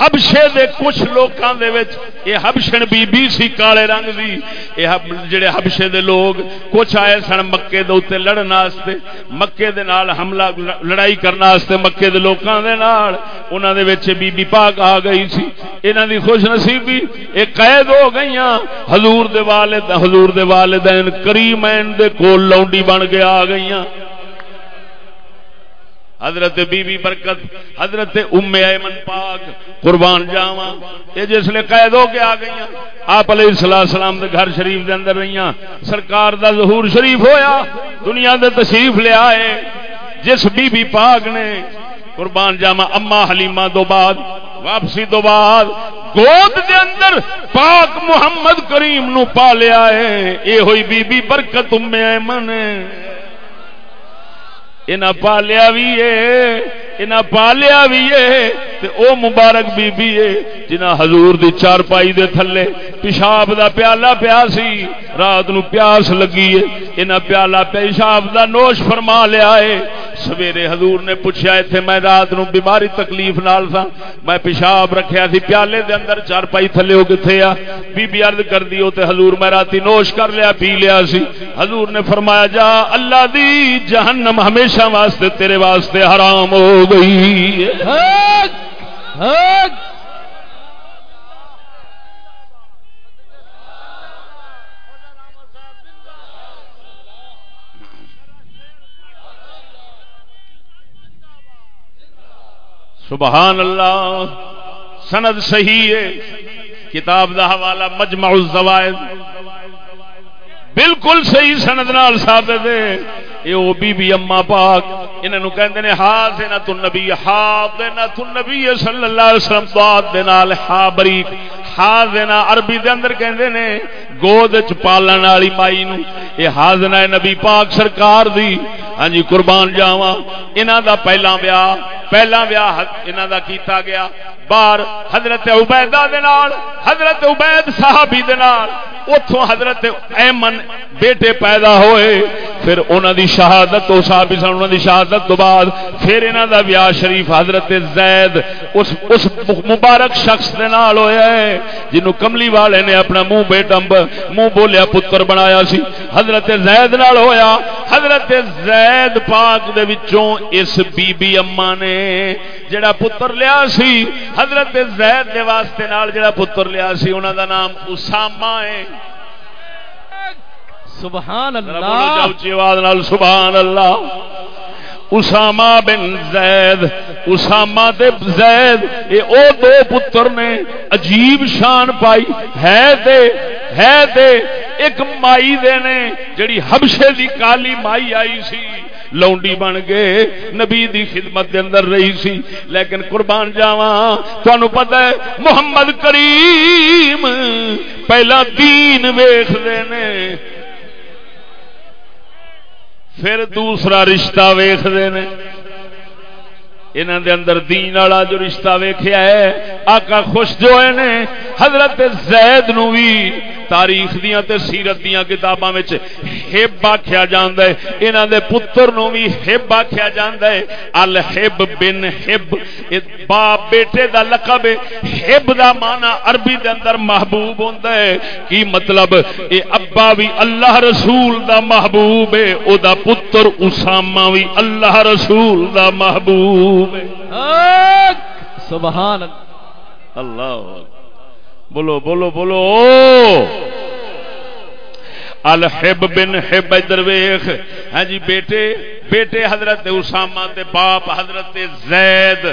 حبشے دے کچھ لوکاں دے وچ یہ حبشن بی بی سی کالے رنگ دی یہ جڑے حبشے دے لوگ کچھ آئے سن مکے دے اوتے لڑن واسطے مکے دے نال حملہ لڑائی کرنا واسطے مکے دے لوکاں دے نال، انہاں دے وچ بی بی پاک آ گئی سی، انہاں دی خوش نصیبی، اے قید ہو گئیاں، حضور دے والد، حضور دے والدین کریمین دے کول لونڈی بن کے آ گئیاں۔ حضرت بی بی برکت، حضرت ام ایمن پاک، قربان جاوا یہ جس لیے قید ہو کے آ گئی آپ علیہ السلام دے گھر شریف دے اندر رہی سرکار دا ظہور شریف ہویا، دنیا دے تشریف لے آئے، جس بی بی پاک نے قربان جاوا اما حلیمہ دو بعد، واپسی دو بعد، گود دے اندر پاک محمد کریم نو پا لیا ہے اے ہوئی بی بی برکت ام ایمن۔ ہے انہیں پالیا بھی ہے انہیں پالیا بھی ہے تے او مبارک بی بی ہے جنہ حضور دی چار پائی دے تھلے پیشاب دا پیالہ پیا سی، رات نو پیاس لگی ہے۔ انہیں پیالہ پیشاب دا نوش فرما لیا ہے۔ سویرے حضور نے پوچھا اتنے میں رات نو بیماری تکلیف نال تھا میں پیشاب رکھیا تھی پیالے دے اندر چار پائی تھلے ہو کتنے آ۔ بی بی عرض کر دی تے حضور میں راتی نوش کر لیا، پی لیا سی۔ حضور نے فرمایا، جا اللہ دی جہنم ہمیشہ واسطے، تیرے واسطے حرام ہو۔ گئی سبحان اللہ سند صحیح ہے کتاب دا حوالہ مجمع الزوائد۔ بالکل صحیح سند نال ثابت ہے۔ یہ او بی بی اما پاک، انہاں نو کہندے نے حاضنۃ النبی حاضنۃ النبی صلی اللہ علیہ وسلم، بعد دے نال ہا بریک حاضنا عربی دے اندر کہندے نے، گود وچ پالن والی مائی نو۔ یہ حاضنا نبی پاک سرکار دی۔ ہاں جی قربان جاواں۔ انہاں دا پہلا بیاہ پہلا بیاہ انہاں دا کیتا گیا۔ بار حضرت عبیدہ دے نال، حضرت عبید صحابی دے نال۔ اتوں حضرت ایمن بیٹے پیدا ہوئے۔ پھر انہوں دی شہادت تو صحابی سن انہوں دی شہادت تو بعد پھر انہوں دا بیاہ شریف حضرت زید اس, اس مبارک شخص دے نال ہویا ہے جنہوں کملی والے نے اپنا منہ بیٹا منہ بولیا پتر بنایا سی۔ حضرت زید نال ہویا۔ حضرت زید پاک دے وچوں اس بی بی اما نے جڑا پتر لیا سی حضرت زید دے واسطے نال جڑا پتر لیا سی انہوں دا نام اسامہ ہے۔ سبحان اللہ۔ آواز نال سبحان اللہ۔ اسامہ بن زید اسامہ تے زید اے او دو پتر نے عجیب شان پائی۔ ہے تے ہے تے ایک مائی دے نے جڑی حبشے دی کالی مائی آئی سی۔ لونڈی بن گئے نبی دی خدمت دے اندر رہی سی۔ لیکن قربان جاواں تانوں پتہ ہے محمد کریم پہلا دین ویکھ دے نے۔ پھر دوسرا رشتہ ویختے ہیں انہوں دے اندر دین والا جو رشتہ ویخیا ہے، آقا خوش جو ہے نے، حضرت زید نو بھی تاریخ دیاں تے سیرت دیاں کتاباں وچ ہب آکھیا جاندا ہے انہاں دے پتر نو بھی ہب آکھیا جاندا ہے۔ الحب بن ہب باپ بیٹے دا لقب ہے ہب دا معنی عربی دے اندر محبوب ہوندا ہے۔ کی مطلب؟ اے ابا بھی اللہ رسول دا محبوب ہے او دا پتر اسامہ بھی اللہ رسول دا محبوب ہے۔ سبحان اللہ۔ بولو بولو بولو۔ الحب بن حب ادھر ویخ ہاں جی بیٹے بیٹے حضرت اسامہ تے باپ حضرت زید۔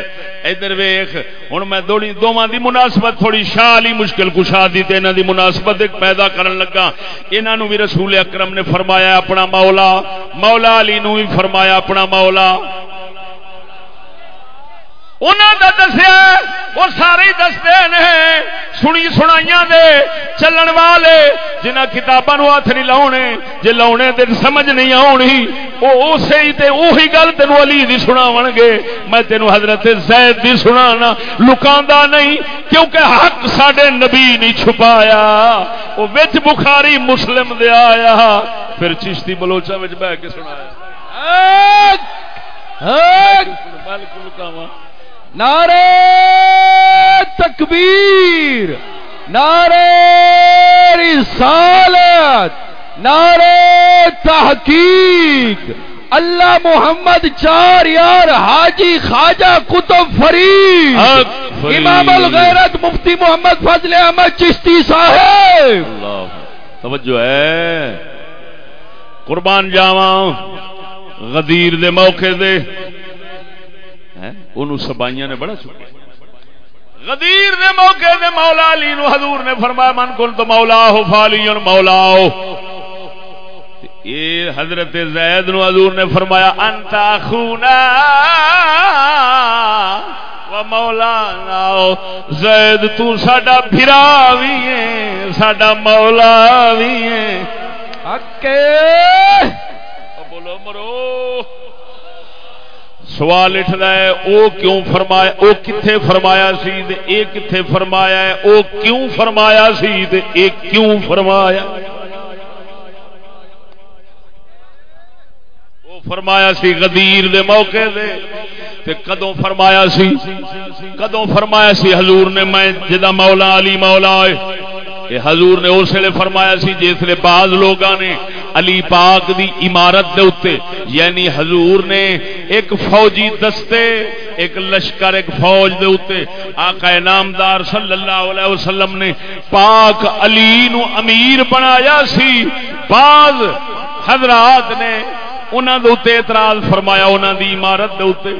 ادھر ویخ ہوں میں دوڑی دونوں دی مناسبت تھوڑی شالی مشکل کشا دی تے انہاں دی مناسبت ایک پیدا کرن لگا۔ انہاں نو بھی رسول اکرم نے فرمایا، اپنا مولا۔ مولا علی نو بھی فرمایا، اپنا مولا۔ انہوں کا دسیا وہ سارے دستے ہیں سنی سنائی دے چلن والے جنہ کتابوں ہاتھ نہیں لاؤنے جی لاؤنے تو سمجھ نہیں آنی وہ اسی تے وہی گل تینوں علی دی سنا گے۔ میں تینوں حضرت زید دی سنا لکا نہیں کیونکہ حق سڈے نبی نہیں چھپایا۔ وہ بچ بخاری مسلم دے آیا پھر چشتی بلوچا بہ کے سنایا۔ بالکل کہاں نعرے تکبیر نعرے رسالت نعرے تحقیق۔ اللہ محمد چار یار حاجی خواجہ کتب فرید امام الغیرت مفتی محمد فضل احمد چشتی صاحب۔ توجہ ہے۔ قربان جاواں غدیر دے موقع دے۔ ان سبائیاں نے بڑا چکا غدیر دے موقع دے مولا علی نو حضور نے فرمایا من کن تو مولا ہو فالی مولا ہو یہ حضرت زید نو حضور نے فرمایا انتا خونا و مولا زید تو ساڈا بھرا بھی ہے ساڈا مولا بھی ہے۔ بولو مرو۔ سوال اٹھتا ہے، او کیوں فرمایا، او کتھے فرمایا سی تے اے کتھے فرمایا ہے؟ او کیوں فرمایا سی تے اے کیوں فرمایا؟ او فرمایا سی غدیر دے موقع دے تے کدوں فرمایا سی؟ کدوں فرمایا سی؟ حضور نے میں جدا مولا علی مولا ہے حضور نے اس لیے فرمایا سی جس جسے بعض لوگ نے علی پاک دی عمارت دے اتے یعنی حضور نے ایک فوجی دستے، ایک لشکر، ایک فوج دے اتے آقا نامدار صلی اللہ علیہ وسلم نے پاک علی نو امیر بنایا سی۔ بعض حضرات نے انہوں دے اعتراض فرمایا انہوں دی عمارت دے اتے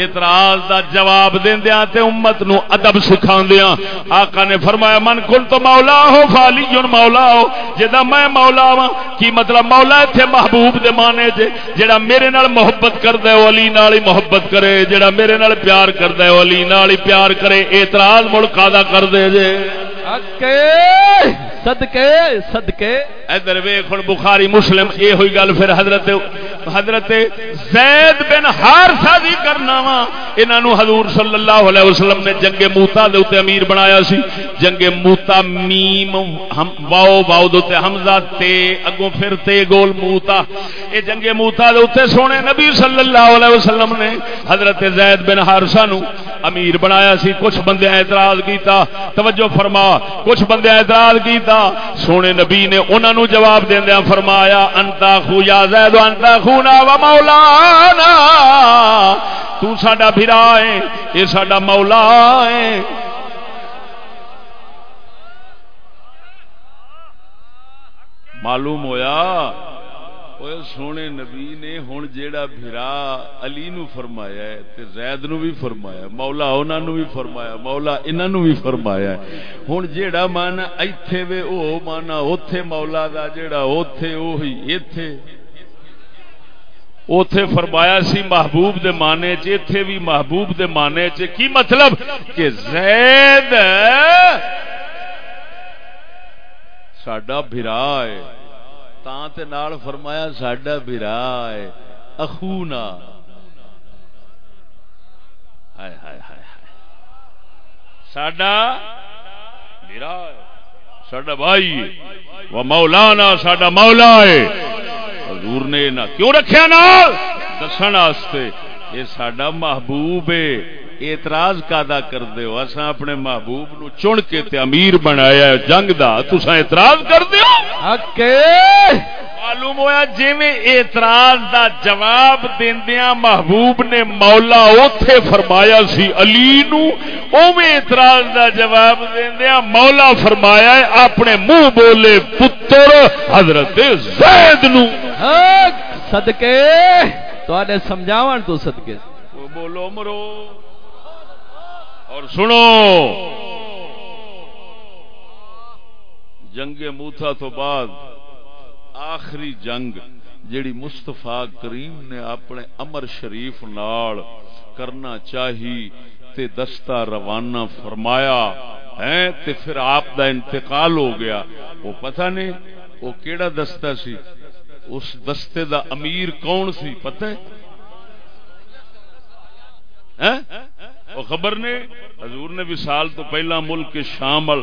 اعتراض دا جواب دیندیا تے امت نو ادب سکھاندیا آقا نے فرمایا من کل تو مولا ہو فالی مولا ہو۔ جدا میں مولا ہاں کی مطلب مولا ایتھے محبوب دے مانے جے جڑا میرے نال محبت کردا ہے علی نال ہی محبت کرے۔ جڑا میرے نال پیار کردا ہے علی نال ہی پیار کرے۔ اعتراض مڑ قادا کر دے جے۔ صدقے صدقے ادھر ویخ بخاری مسلم یہ ہوئی گل پھر حضرت حضرت زید بن ہارسا دی کرنا وا انہوں حضور صلی اللہ علیہ وسلم نے جنگ موتا دے اتنے امیر بنایا سی۔ جنگ موتا میم، ہم واؤ واؤ دے حمزہ تے، اگوں پھر تے گول موتا۔ اے جنگ موتا دے اتنے سونے نبی صلی اللہ علیہ وسلم نے حضرت زید بن ہارسا نو امیر بنایا سی۔ کچھ بندے اعتراض کیتا، توجہ فرما، کچھ بندے اعتراض کیتا۔ سونے نبی نے انہوں نے جواب دیا فرمایا، انتا خو یا زید، انتا خونا و مولانا۔ تو ساڈا بھرا ہے، یہ ساڈا مولا ہے۔ معلوم ہویا؟ سونے نبی نے ہوں جیڑا بھرا علی نو فرمایا ہے تے زید نو بھی فرمایا مولا انہوں نو بھی فرمایا مولا انہوں بھی فرمایا ہوں جیڑا مانا ایتھے وے او مانا اوتھے مولا دا، جیڑا اوتھے اوہی ایتھے۔ اوتھے فرمایا سی محبوب دے مانے چ ایتھے بھی محبوب دے مانے چ کی مطلب؟ کہ زید ساڈا بھرا ہے۔ تاں تے نال فرمایا ساڈا بھرا ہے۔ اخونا۔ ہائے ہائے ہائے ساڈا بھرا ہے۔ ساڈا بھائی وہ مولانا ساڈا مولا ہے۔ حضور نے نہ کیوں رکھیا نال؟ دسن واسطے یہ ساڈا محبوب ہے۔ اعتراض کادا کر دیو اساں اپنے محبوب نو چن کے تے امیر بنایا ہے جنگ دا تساں اعتراض کر دیو حق معلوم ہویا جویں اعتراض دا جواب دیندیاں محبوب نے مولا اوتھے فرمایا سی علی نو اوویں اعتراض دا جواب دیندیاں مولا فرمایا ہے اپنے منہ بولے پتر حضرت زید نو۔ حق صدقے تو سمجھاون تو صدقے۔ بولو مرو اور سنو۔ جنگ موتھا تو بعد آخری جنگ جیڑی مستفا کریم نے اپنے امر شریف نال کرنا چاہی تے دستہ روانہ فرمایا ہے تے پھر آپ دا انتقال ہو گیا۔ وہ پتہ نہیں وہ کیڑا دستہ سی؟ اس دستے دا امیر کون سی؟ پتہ ہے؟ ہاں؟ وہ خبر نے، حضور نے بھی تو پہلا ملک کے شامل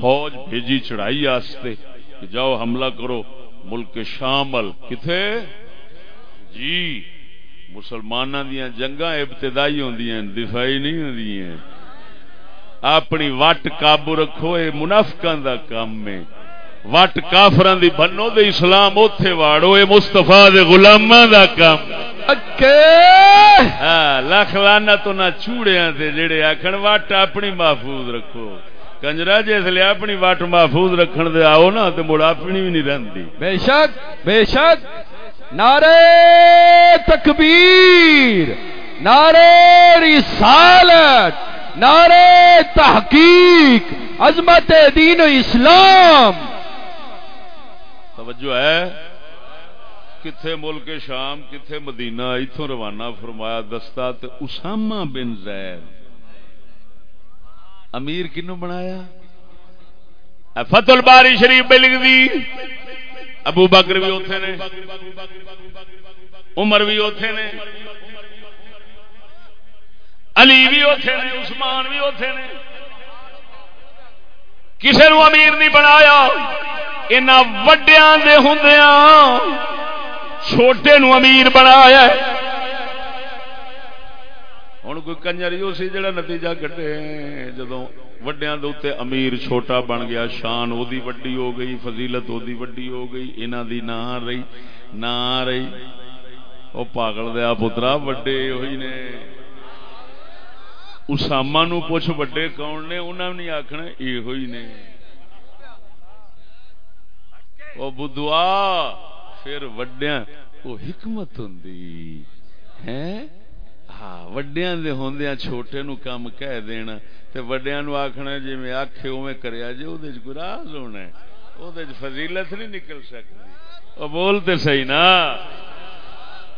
فوج بھیجی، چڑھائی آستے کہ جاؤ حملہ کرو، ملک کے شامل کتھے؟ جی مسلمان دیا جنگا ابتدائی ہوندی ہیں دفاعی نہیں ہوندی ہیں اپنی وٹ قابو رکھو یہ منافقاں دا کام میں وٹ کافران دی بنو دے اسلام اوتھے واڑو اے مصطفیٰ دے غلاماں دا کام ہاں لکھ لانا تو نہ چوڑیاں تے جڑے آکھن وٹ اپنی محفوظ رکھو۔ کنجرا جس لیے اپنی وٹ محفوظ رکھن دے آؤ نا تے مڑ اپنی بھی نہیں رہندی۔ بے شک بے شک! نعرے تکبیر نعرے رسالت نعرے تحقیق عظمت دین و اسلام۔ توجہ ہے؟ کتھے ملک شام، کتھے مدینہ؟ اتوں روانہ فرمایا، دستا تے اسامہ بن زید۔ امیر کنو بنایا؟ فتح الباری شریف پہ لکھ دی ابو بکر بھی اوتھے نے۔ عمر بھی اوتھے نے۔ علی بھی اوتھے نے، عثمان بھی اوتھے نے۔ کسے نو امیر نہیں بنایا۔ ان وڈیا دے ہوں چھوٹے نو امیر بنایا۔ ہوں کوئی کنجر ہی سی جڑا نتیجہ کٹے جدو وڈیا دے امیر چھوٹا بن گیا، شان وہ وڈی ہو گئی، فضیلت وہ وڈی ہو گئی انہ دی نہ رہی نہ رہی۔ وہ پاگل دیا پترا، وڈے ہوئی نے۔ اسامہ نو پوچھ وڈے کون نے؟ انہوں نے آخنا یہ ہوئی نے۔ وہ بدوا پھر وڈیا وہ حکمت ہوں ہاں وڈیا ہوندیا چھوٹے نو کام کہہ دینا۔ تے وڈیا نو آخنا جی میں آخے اوے کریا جی وہ راز ہونا ہے۔ وہ فضیلت نہیں نکل سکتی وہ بولتے صحیح نا۔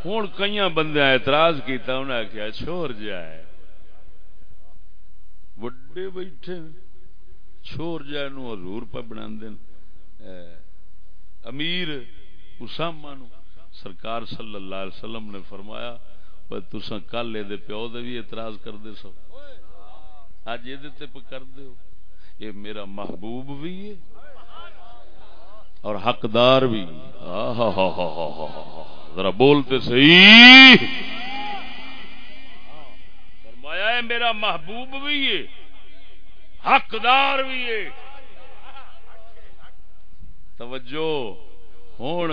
ہوں کئی بندے اعتراض کیتا انہیں آخیا چھوڑ جائے وڈے بیٹھے چھوڑ جائے نو حضور پہ بنا دین امیر اسامہ نو سرکار صلی اللہ علیہ وسلم نے فرمایا تسا کل یہ پیو دے بھی اعتراض کر دے سو اج یہ کر دے یہ میرا محبوب بھی ہے اور حقدار بھی ذرا بولتے صحیح فرمایا ہے میرا محبوب بھی ہے، حقدار بھی ہے. توجہ ہوں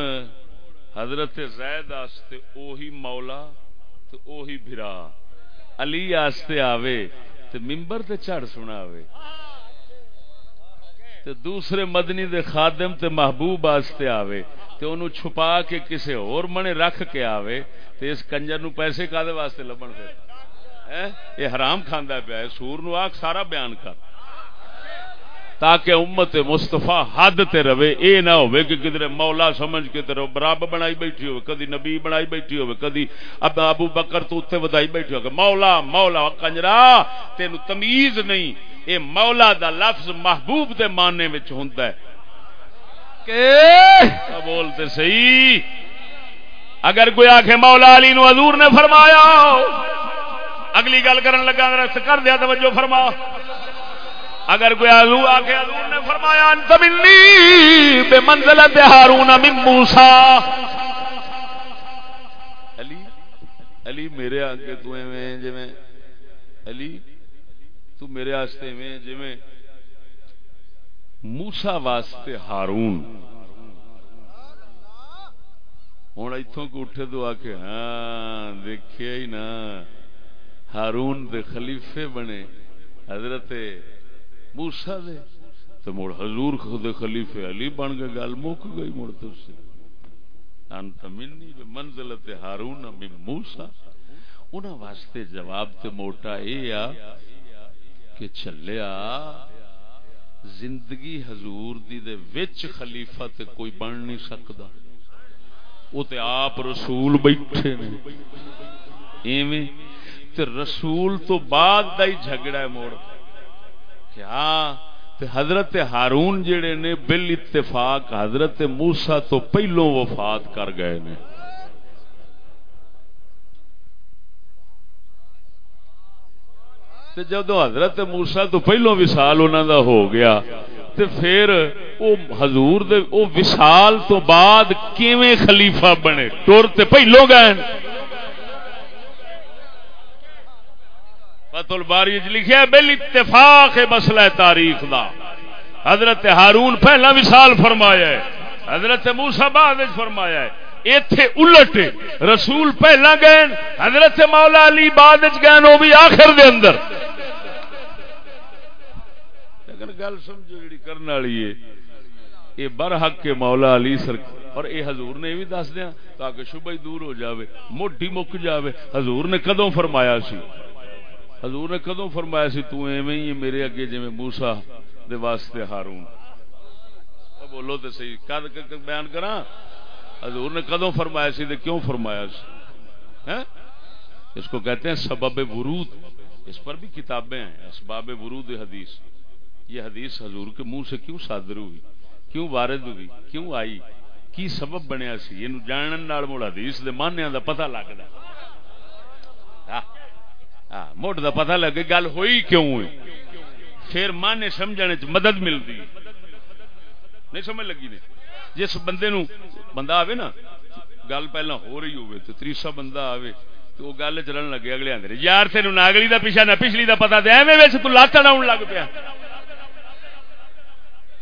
حضرت زید آستے اوہی مولا تو اوہی بھرا، علی آستے آوے تو ممبر تے چڑھ سنا آوے تے دوسرے مدنی دے خادم تے محبوب آستے آوے تے انہوں چھپا کے کسے اور منے رکھ کے آوے تے اس کنجر نو پیسے کا دے واسطے لبن پھر یہ حرام کھاندا پیا ہے سور نو آکھ سارا بیان کر۔ تاکہ امت مصطفیٰ حد تے روے اے نہ ہوئے کہ کدھر مولا سمجھ کے تے رب بنائی بیٹھی ہوئے کدی نبی بنائی بیٹھی ہوئے کدی اب ابو بکر تو اتنے ودائی بیٹھی ہوئے مولا مولا کنجرا تین تمیز نہیں۔ اے مولا دا لفظ محبوب دے ماننے وچ ہوندا ہے۔ کہ؟ بولتے صحیح؟ اگر کوئی آخے مولا علی نو حضور نے فرمایا اگلی گل کرن لگا کر دیا توجہ فرما۔ اگر کوئی آلو آ کے حضور نے فرمایا، انت منی بے منزلت ہارون من موسا علی علی میرے آگے تو ایویں جویں، علی، تو میرے واسطے ایویں جویں۔ موسا واسطے ہارون۔ ہوں اتوں کو اٹھے تو آ کے ہاں دیکھے ہی نا۔ ہارون دے خلیفے بنے، حضرت موسا دے، تو مڑ حضور خود خلیفے علی بن گئے گل مک گئی مڑ تو سے۔ انت منی منزلت ہارون من موسا انہاں واسطے جواب تے موٹا اے آ کہ چلیا، زندگی حضور دی دے وچ خلیفہ تے کوئی بن نہیں سکدا۔ وہ تے آپ رسول بیٹھے نے۔ ایویں تے رسول تو بعد دا ہی جھگڑا ہے موڑ ہاں حضرت ہارون جڑے نے بل اتفاق حضرت موسا تو پہلو وفات کر گئے نے۔ تے جدو حضرت موسا تو پہلو وسال انہوں دا ہو گیا، تے پھر او حضور دے او وسال تو بعد کیویں خلیفہ بنے؟ ٹور تے پہلو گئے۔ فت الباری لکھیا بل اتفاق مسئلہ تاریخ دا۔ حضرت ہارون پہلا مثال فرمایا ہے، حضرت موسا بعد فرمایا ہے۔ ایتھے الٹ رسول پہلا گئے حضرت مولا علی بعد گئے وہ بھی آخر دے اندر۔ لیکن گل سمجھو جی کرنے والی ہے یہ برحق کے مولا علی سر، اور اے حضور نے بھی دس دیا تاکہ شبہ دور ہو جاوے، موٹی مک جاوے۔ حضور نے کدوں فرمایا سی؟ حضور نے کدو فرمایا سی، تو ایویں ہی میرے اگے جی موسا دے واسطے ہارون. بولو تو صحیح، کد بیان کرا حضور نے کدو فرمایا سی دے کیوں فرمایا سی؟ اس کو کہتے ہیں سبب ورود۔ اس پر بھی کتابیں ہیں، اسباب ورود حدیث۔ یہ حدیث حضور کے منہ سے کیوں صادر ہوئی؟ کیوں وارد ہوئی؟ کیوں آئی؟ کی سبب بنیا سی؟ یہ جانن مڑ حدیث دے ماننے دا پتہ لگتا موٹ دا پتہ لگے گل ہوئی کیوں ہوئی؟ پھر مانے سمجھنے چ مدد ملتی نہیں سمجھ لگی نے؟ جس بندے نو بندہ آوے نا، گل پہلا ہو رہی ہوئے تو تیسرا بندہ آوے، تو وہ گل چلن لگے، اگلے آدھے یار تین نہ اگلی دا پیچھا نہ پچھلی دا پتا دیا ایویں ویسے تو لات اڑاؤن لگ پیا۔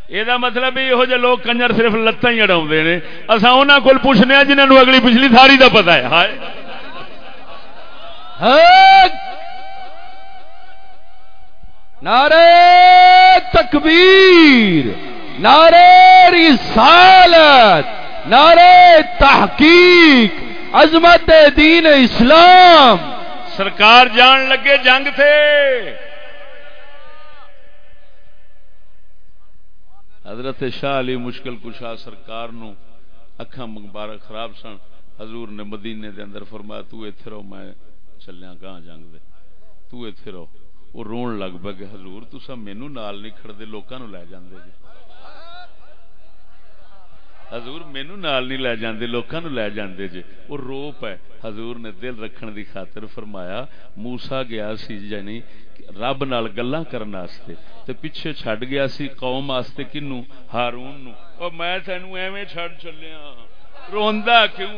یہ مطلب یہو جہ لوگ کنجر صرف لتاں ہی اڑاؤ نے۔ اصا انہوں کو پوچھنے جنہوں اگلی پچھلی تھاری دا پتا ہے۔ ہائے۔ ہاں، نعرے تکبیر نعرے رسالت نعرے تحقیق عظمت دین اسلام۔ سرکار جان لگے جنگ تھے حضرت شاہ علی مشکل کشا سرکار نو اکھا مبارک خراب سن۔ حضور نے مدینے دے اندر فرمایا تو ایتھے رہو میں چلیا کہاں جنگ دے۔ تو ایتھے رہو۔ وہ رون لگ پا کہ حضور تسا مینو نال نہیں کھڑتے لوگوں لے جاندے جی حضور مینو نال نہیں لے جاندے لوگوں لے جاندے جی وہ رو پے حضور نے دل رکھن دی خاطر فرمایا موسا گیا سی یعنی رب نال گلا کرنے تے پیچھے چھڈ گیا سی قوم واسطے کنو ہارون نو او میں تینو ایویں چھڈ چلیا روندا کیوں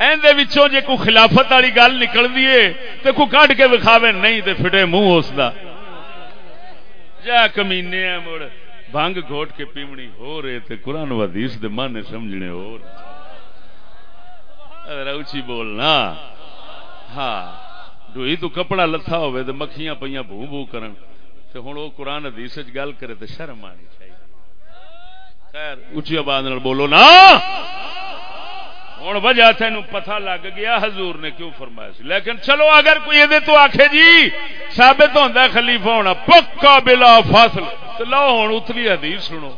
ہے وچوں جے کو خلافت والی گل نکل دیے تے کو کٹ کے وکھاوے نہیں تے پھٹے منہ اس دا۔ جا کمینے ہیں مڑ، بھنگ گھوٹ کے پیمنی ہو رہے تے قرآن و حدیث دے مانے سمجھنے ہو رہے۔ اچھی بولنا۔ ہاں ڈوئی تو کپڑا لتھا ہوئے تے مکھیاں پئیاں بھو بھو کرن۔ تے ہن او قرآن حدیث وچ گل کرے تے شرم آنی چاہیے۔ خیر اچھی آواز نال بولو نا۔ ہوں وجہ تین پتہ لگ گیا، حضور نے کیوں فرمایا سی؟ لیکن چلو، اگر کوئی یہ تو آخے جی ثابت ہوتا خلیفہ ہونا، پکا بلا فاصل۔ تو لو ہوں اتلی حدیث سنو۔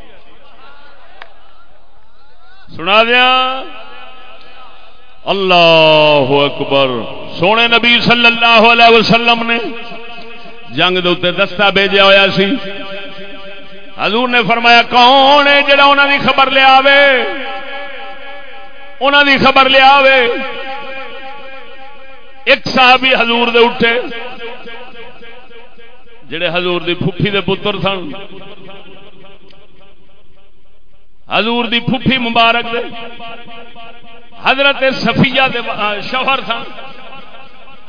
سنا دیا اللہ اکبر۔ سونے نبی صلی اللہ علیہ وسلم نے جنگ دے دستہ بھیجا ہوا سی۔ حضور نے فرمایا، کون ہے جڑا انہوں کی خبر لیا انہوں دی خبر لیا ایک صحابی حضور دے اٹھے۔ جڑے حضور دی پھوپھی دے پتر سن۔ حضور دی پھوپھی مبارک دے۔ حضرت صفیہ دے شوہر سن۔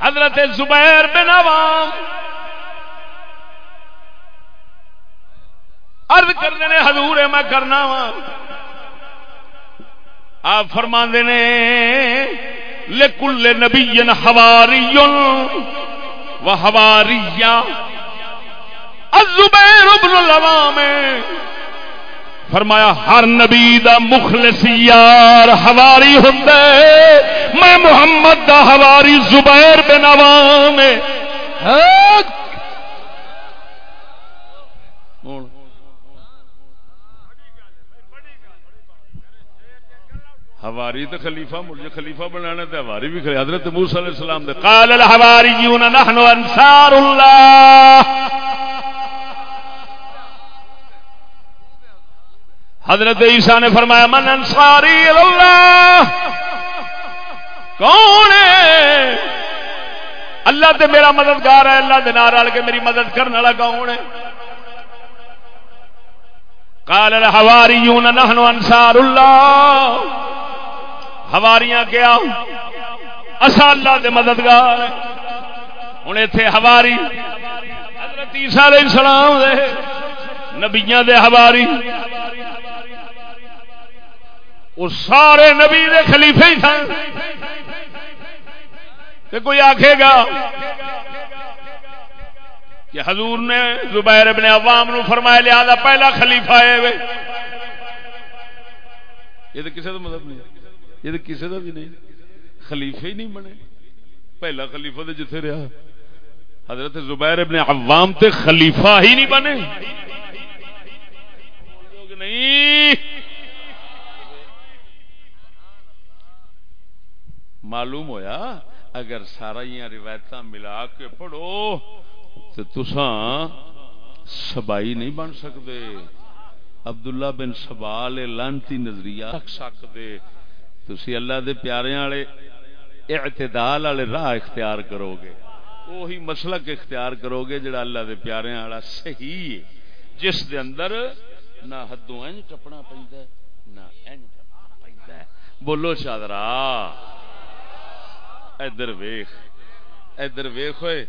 حضرت زبیر بن عوام۔ عرض کرنے نے، حضور، میں کرنا وا۔ آپ فرما نے لکل نبی ہواری و ہواری الزبیر ابن العوام۔ فرمایا، ہر نبی دا مخلص یار ہواری ہوں میں محمد دا ہواری زبیر بن عوام۔ ہاں۔ ہواری تو خلیفہ مجھے خلیفہ بنانا تو ہواری بھی خلی حضرت موسی علیہ السلام دے قال الحواریون نحن انصار اللہ۔ حضرت عیسیٰ نے فرمایا، من انصاری اللہ؟ کون ہے؟ اللہ تے میرا مددگار ہے، اللہ دے نال کے میری مدد کرنے والا کون ہے؟ قال الحواریون نحن انصار اللہ۔ ہواریاں کیا اصا اللہ دے مددگار ہوں اتے ہواری۔ حضرت عیسیٰ علیہ السلام دے نبیاں دے ہواری۔ وہ سارے نبی دے خلیفے ہی سن۔ کوئی آکھے گا کہ حضور نے زبیر ابن عوام نو فرمایا لیا پہلا خلیفہ ہے۔ یہ تو کسی کا مطلب نہیں۔ یہ تو کسی کا بھی نہیں۔ خلیفے ہی نہیں بنے۔ پہلا خلیفہ تو جتنے رہا۔ حضرت زبیر ابن عوام تے خلیفہ ہی نہیں بنے۔ نہیں۔ معلوم ہویا؟ اگر سارا یہ روایت ملا کے پڑھو تو تسان سبائی نہیں بن سکتے۔ عبداللہ بن سبال لانتی نظریہ رکھ سکتے۔ تھی اللہ دے پیارے والے اعتدال والے راہ اختیار کرو گے وہی مسلک اختیار کرو گے جڑا اللہ دے پیارے والا صحیح ہے۔ جس دے اندر نہ حدوں این ٹپنا پہ نہ این ٹپنا پہ بولو چادرا ادھر ویخ ادھر ویخ ہوئے۔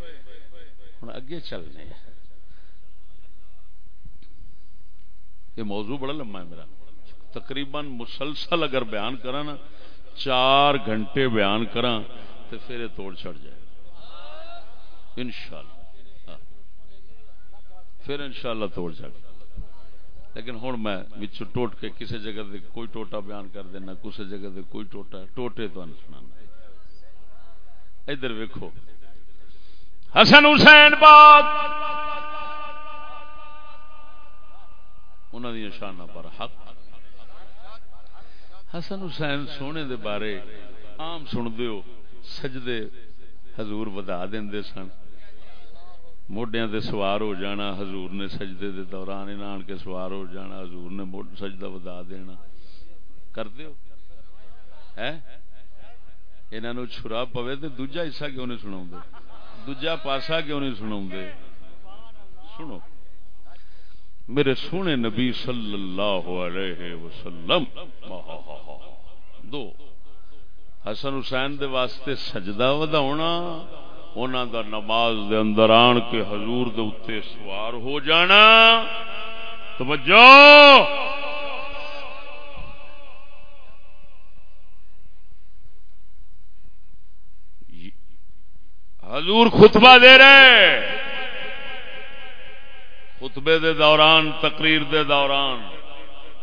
ہوں اگے چلنے یہ موضوع بڑا لمبا ہے میرا۔ تقریباً مسلسل اگر بیان کرا نا، چار گھنٹے بیان کرا تو پھر یہ توڑ چڑھ جائے۔ ان ہاں۔ پھر ان شاء اللہ توڑ چڑھ۔ لیکن ہوں میں ٹوٹ کے کسی جگہ دے کوئی ٹوٹا بیان کر دینا کسی جگہ دے کوئی ٹوٹا، ٹوٹے تو سنا ادھر ویکو حسن حسین پاک انہوں نے شانہ پر حق۔ حسن حسین سونے دے بارے عام سن دیو، سجدے حضور ودا دے سن۔ موڈیا دے سوار ہو جانا، حضور نے سجدے دے دوران آن کے سوار ہو جانا، حضور نے سجدہ ودا دینا۔ کر دیو۔ انہوں چھرا پوے تو دوجا حصہ کیوں نہیں سنا دوجا پاسا کیوں نہیں سنا سنو۔ میرے سونے نبی صلی اللہ علیہ وسلم، دو، حسن حسین دے واسطے سجدہ وداؤنا انہوں دا نماز دے اندر آن کے حضور دے اتے سوار ہو جانا۔ توجہ! حضور خطبہ دے رہے۔ خطبے دے دوران، تقریر دے دوران۔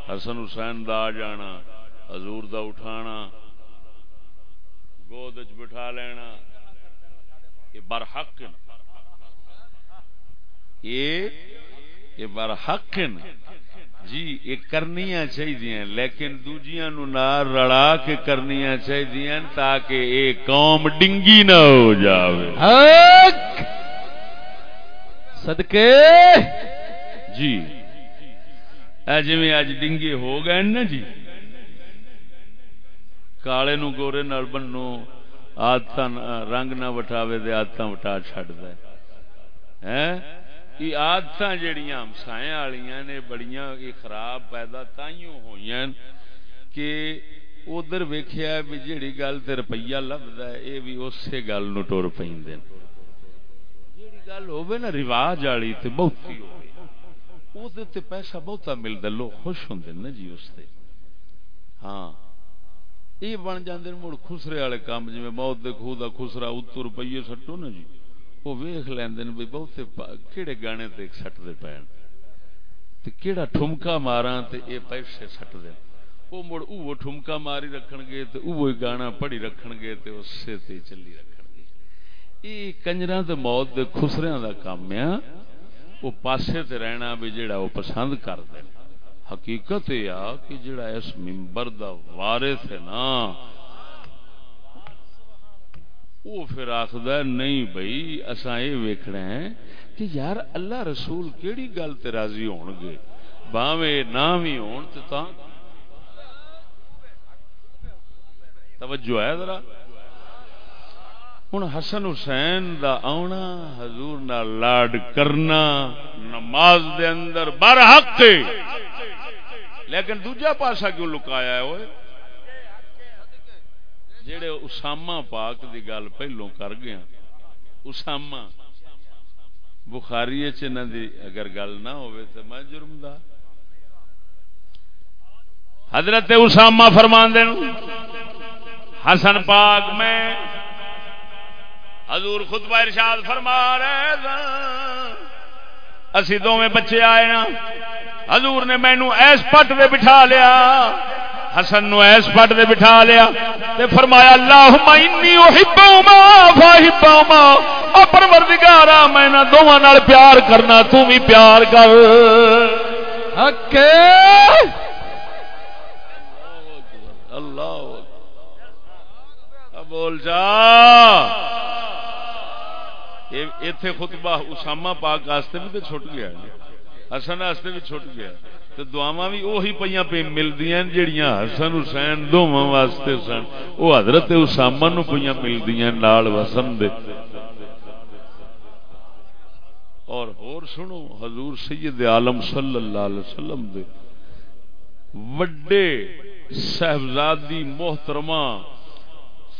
حسن حسین دا آ جانا، حضور دا اٹھانا، گود بٹھا لینا۔ یہ برحق یہ برحق جی یہ کرنی چاہیے لیکن دوجیاں نو نار رڑا کے کرنی چاہیے تاکہ یہ قوم ڈنگی نہ ہو جاوے۔ حق! صدقے۔ جی۔ جی اج ڈنگے ہو گئے نا جی۔ کالے نو گورے نال بنو آدت رنگ نہ وٹاوے دے آدت وٹا چڈ یہ آدت جہیا ہمسایا والی نے بڑیاں یہ خراب پیدا تائیوں ہوئی کہ ادھر ویخیا بھی جیڑی گل تو روپیہ لبدا ہے یہ بھی اسی گل نو ٹر پہ گل ہوے نا، رواج والی تو بہتی ہو پیسہ بہتا ملتا لوگ خوش ہوں نا جی اس سے ہاں۔ یہ بن جاندے مڑ خسرے والے کام جی موت دے خوہ دا خسرا اتو روپیے سٹو نا جی۔ وہ ویخ لیندے بھی بہتے کہڑے گانے تے سٹتے پین۔ تے کیڑا ٹھمکا مارا تے اے پیسے سٹ دین وہ مڑ او ٹھمکا ماری رکھن گے تے او گانا پڑھی رکھن گے تے اس سے تے چلی رکھن یہ کنجراں تے موت دے خسریاں دا کام ہے۔ وہ پاسے تے رہنا بھی جڑا وہ پسند کر دین حقیقت یہ کہ جڑا اس ممبر دا وارث ہے نا، وہ پھر آخر نہیں بھائی اصا یہ ویکنا ہے کہ یار اللہ رسول کیڑی گل تے راضی ہون گے؟ باوے نہ بھی ہون تے تا توجہ ہے ذرا۔ ہوں حسن حسین دا آنا حضور نہ لاڈ کرنا نماز دے اندر برحق لیکن دوجا پاسا کیوں لکایا ہے وہ جڑے اسامہ پاک دی گل پہلو کر گیا اسامہ بخاری دی اگر گل نہ ہوئے تو میں جرم دا حضرت اسامہ فرمان دین حسن پاک میں حضور خطبہ ارشاد فرما رہے اسی دو میں بچے آئے نا۔ حضور نے مینو ایس پٹ دے بٹھا لیا۔ حسن نو ایس پٹ دے بٹھا لیا۔ تے فرمایا اللہم انی احبہما فاحبہما۔ او پروردگارا میں نہ دوواں نال پیار کرنا تو بھی پیار کر۔ حق اللہ بول جا؟ ایتھے خطبہ اسامہ پاک واسطے بھی تے چھٹ گیا حسن واسطے بھی چھٹ گیا تو دعوا بھی وہی پہ پہ ملتی جہیا حسن حسین دونوں واسطے سن وہ حضرت اسامہ نو پہ ملتی نال وسن دے اور ہور سنو حضور سید عالم صلی اللہ علیہ وسلم دے وڈے صاحبزادی محترمہ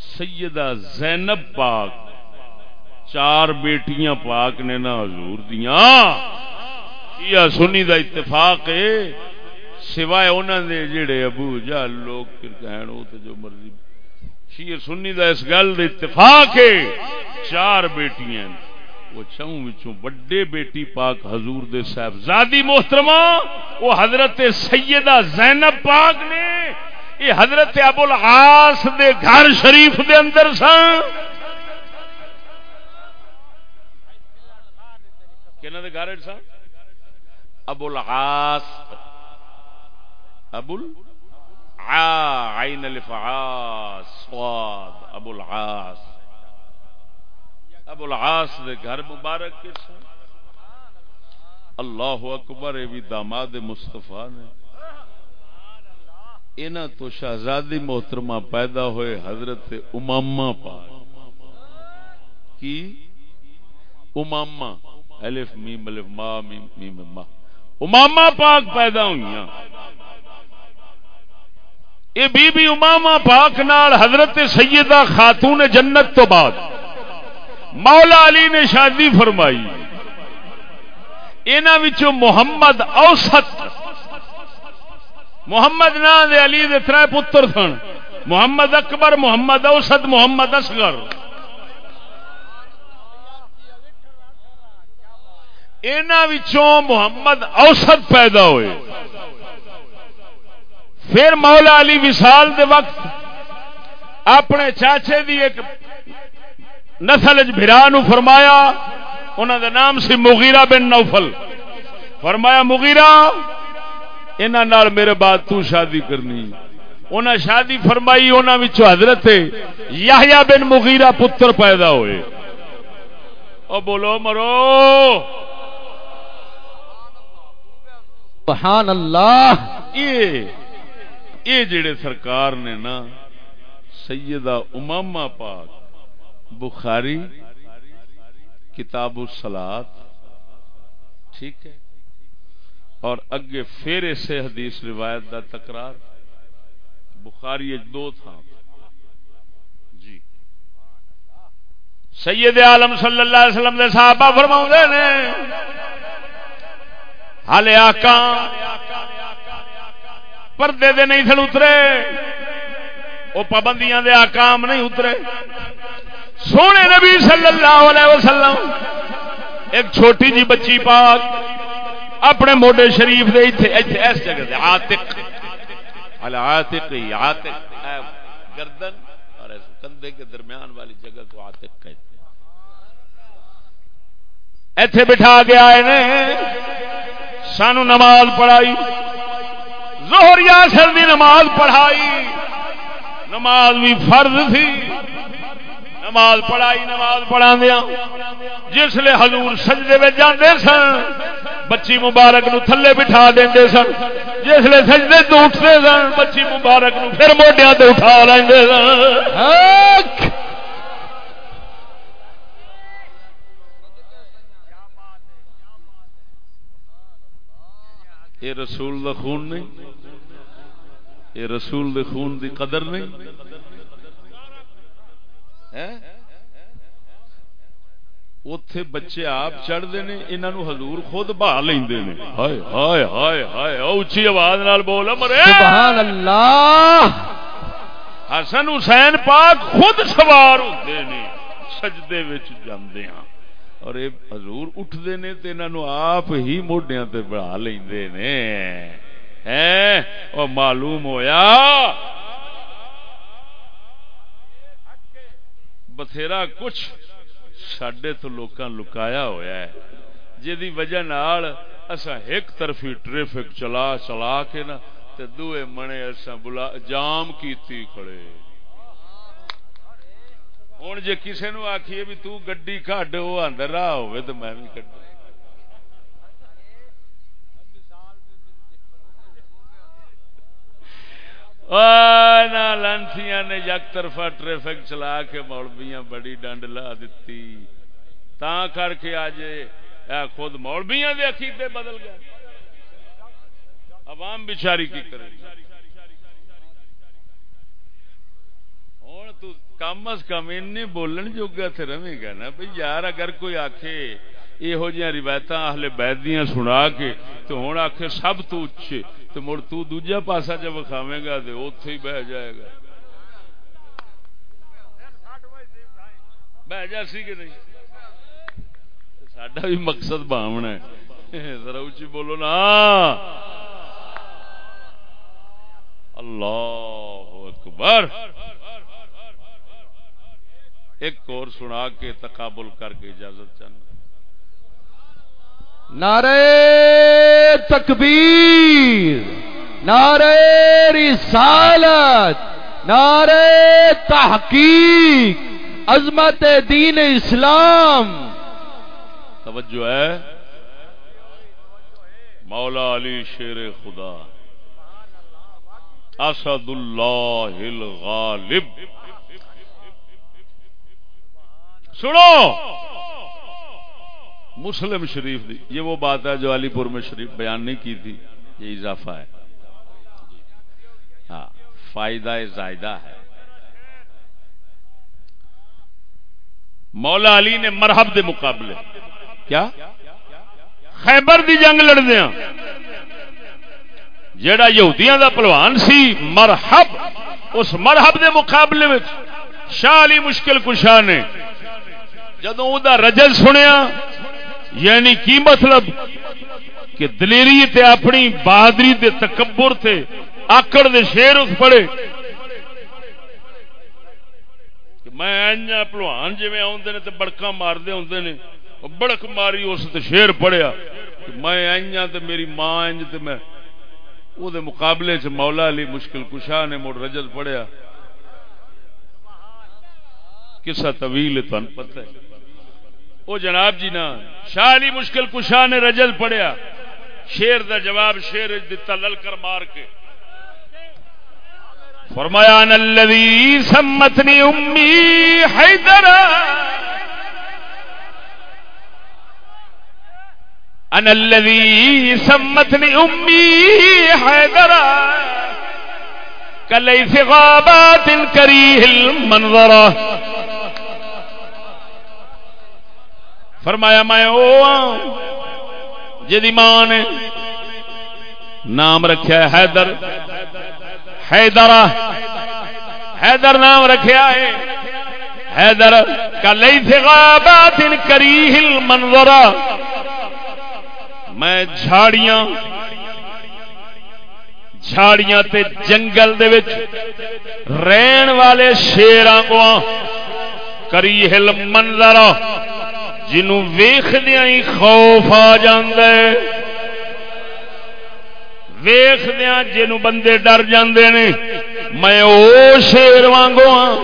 سیدہ زینب پاک چار بیٹیاں پاک نے نا حضور دیاں۔ شیعہ سنی دا اتفاق ہے۔ سوائے انہوں نے جڑے ابو جہل لوگ، پھر کہن وہ تو جو مرضی۔ شیعہ سنی دا اس گل دا اتفاق ہے۔ چار بیٹیاں وہ چون وچوں بڑے بیٹی پاک حضور دے صاحب زادی محترمہ، وہ حضرت سیدہ زینب پاک نے۔ یہ حضرت ابو العاص دے گھر شریف دے اندر سن کہنا دے گھر سن ابو العاص۔ ابو عین الفعاص صاد ابو العاص۔ ابو العاص دے گھر مبارک کس اللہ اکبر، یہ بھی داماد مصطفیٰ نے۔ انہ تو شہزادی محترمہ پیدا ہوئے حضرت امامہ پاک۔ کی؟ امامہ۔ الف میم، الف ما، میم میم ما۔ اماما پاک پیدا ہوئی یہ بی بی اماما پاک نال حضرت سیدہ خاتون جنت تو بعد مولا علی نے شادی فرمائی۔ انہوں محمد اوسط، محمد نا دے علی دے تر پتر سن۔ محمد اکبر، محمد اوسط، محمد اصغر۔ محمد اوسط پیدا ہوئے۔ پھر مولا علی وصال دے وقت اپنے چاچے دی ایک نسل برا نو فرمایا انہوں دا نام سی مغیرہ بن نوفل۔ فرمایا، مغیرہ انہوں میرے بعد تو شادی کرنی۔ انہیں شادی فرمائی انہوں حضرت یحییٰ بن مغیرہ پتر پیدا ہوئے۔ او بولو، مرو۔ سبحان اللہ یہ یہ جڑے سرکار نے نا، سیدہ امامہ پاک، بخاری، کتاب السلاد ٹھیک ہے، اور اگے پھر سے حدیث روایت دا تکرار، بخاری دو تھا جی۔ سید عالم صلی اللہ علیہ وسلم دے صحابہ فرماؤں نے ہالے آقا، پردے دے نہیں سن اترے۔ وہ پابندیاں دے آکام نہیں اترے۔ سونے نبی صلی اللہ علیہ وسلم، ایک چھوٹی جی بچی پاک، اپنے موڈے شریف دے ایتھے ایتھے اس جگہ دے، عاتق۔ العاتق عاتق گردن، اور اس کندھے کے درمیان والی جگہ کو عاتق کہتے ہیں۔ ایتھے بٹھا کے آئے نے سانو نماز پڑھائی۔ زہر یاسر دی نماز پڑھائی۔ نماز بھی فرض تھی۔ نماز پڑھائی، نماز پڑھا دیا جس لیے حضور سجدے میں جاندے سن، بچی مبارک نو تھلے بٹھا دیں سن۔ جس لیے سجدے تو اٹھتے سن، بچی مبارک نو پھر موڈیاں تو اٹھا لیں سن۔ یہ رسول دا خون نہیں یہ رسول دے خون دی قدر نہیں۔ اتے بچے آپ چڑھتے ہیں انہوں حضور خود بہا لے ہائے ہائے ہائے ہائے اچھی آواز نال بول مرے سبحان اللہ حسن حسین پاک خود سوار ہوتے ہیں سجدے جاندے ہاں اور یہ حضور اٹھتے ہیں تو انہوں آپ ہی موڈیا تے بڑھا لے اور معلوم ہویا۔ بتھیرا کچھ سڈے تو لوکاں لکایا ہویا ہے۔ جی وجہ نال اسا ایک طرفی ٹریفک چلا چلا کے نا تے دوے منے اسا بلا جام کیتی کھڑے۔ ہوں جی کسی نو آخیے بھی تو گڈی کڈ وہ اندر راہ ہوے تو میں بھی کڈ لانسیاں نے یک طرفہ ٹریفک چلا کے مولبیاں بڑی ڈنڈ لا دیتی تا کر کے آج خود مولبیاں دے عقیدے بدل گئے عوام بچاری کی کرے ہوں تو کم از کم این بولن جوگا تو رہے گا نا۔ بھائی یار اگر کوئی آخے یہو جہاں روایت اہل بیت دیا سنا کے تو ہوں آخ سب تو اچھے تو مڑ تو دوجا پاسا جب وکھاوے گا تو اتے ہی بہ جائے گا۔ بہ جا سی کہ نہیں؟ سڈا بھی مقصد باونا ہے۔ ذرا اچھی بولو نا۔ اللہ اکبر۔ ایک اور سنا کے تقابل کر کے اجازت چاہنا نعرے تکبیر نعرے رسالت نعرے تحقیق عظمت دین اسلام۔ توجہ ہے؟ مولا علی شیر خدا اسد اللہ الغالب۔ سنو! مسلم شریف دی، یہ وہ بات ہے جو علی پور میں شریف بیان نہیں کی تھی، یہ اضافہ ہے۔ ہاں فائدہ زائدہ ہے۔ مولا علی نے مرحب دے مقابلے۔ کیا؟ خیبر دی جنگ لڑدیا جیڑا یہودیاں دا پلوان سی، مرحب، اس مرحب دے مقابلے میں شاہ علی مشکل کشاہ نے جدو دا رجل سنیا یعنی کی مطلب؟ کہ دلیری تے اپنی بہادری تے تکبر تے آکڑ دے شیر اس پڑے۔ میں پلوان جی آدھے تو بڑکا مارتے ہوں نے بڑک ماری اس شیر پڑیا۔ میں آئی میری ماں انج تو میں وہ مقابلے چ مولا علی مشکل کشا نے مڑ رجت پڑیا۔ کسا طویل تن پتہ ہے۔ وہ جناب جی نا، شاہ علی مشکل کشا نے رجل پڑیا شیر دا جواب شیر دتا للکر مار کے۔ فرمایا ان الذي سمتني امي حيدر ان الذي سمتني امي حيدر كليث غابات كريه المنظر فرمایا میں او جدی ماں نے نام رکھا ہے حیدر حیدر حیدر نام رکھا ہے، حیدر کلئی تھے غابات کری ہل منظرا میں جھاڑیاں جھاڑیاں تے جنگل دے وچ رہن والے شیراں کو کری ہل منظرا جنوں ویکھدیاں ہی خوف آ جاندا ہے۔ ویخدیا جنو بندے ڈر جاندے نے۔ میں او شیر وانگو ہاں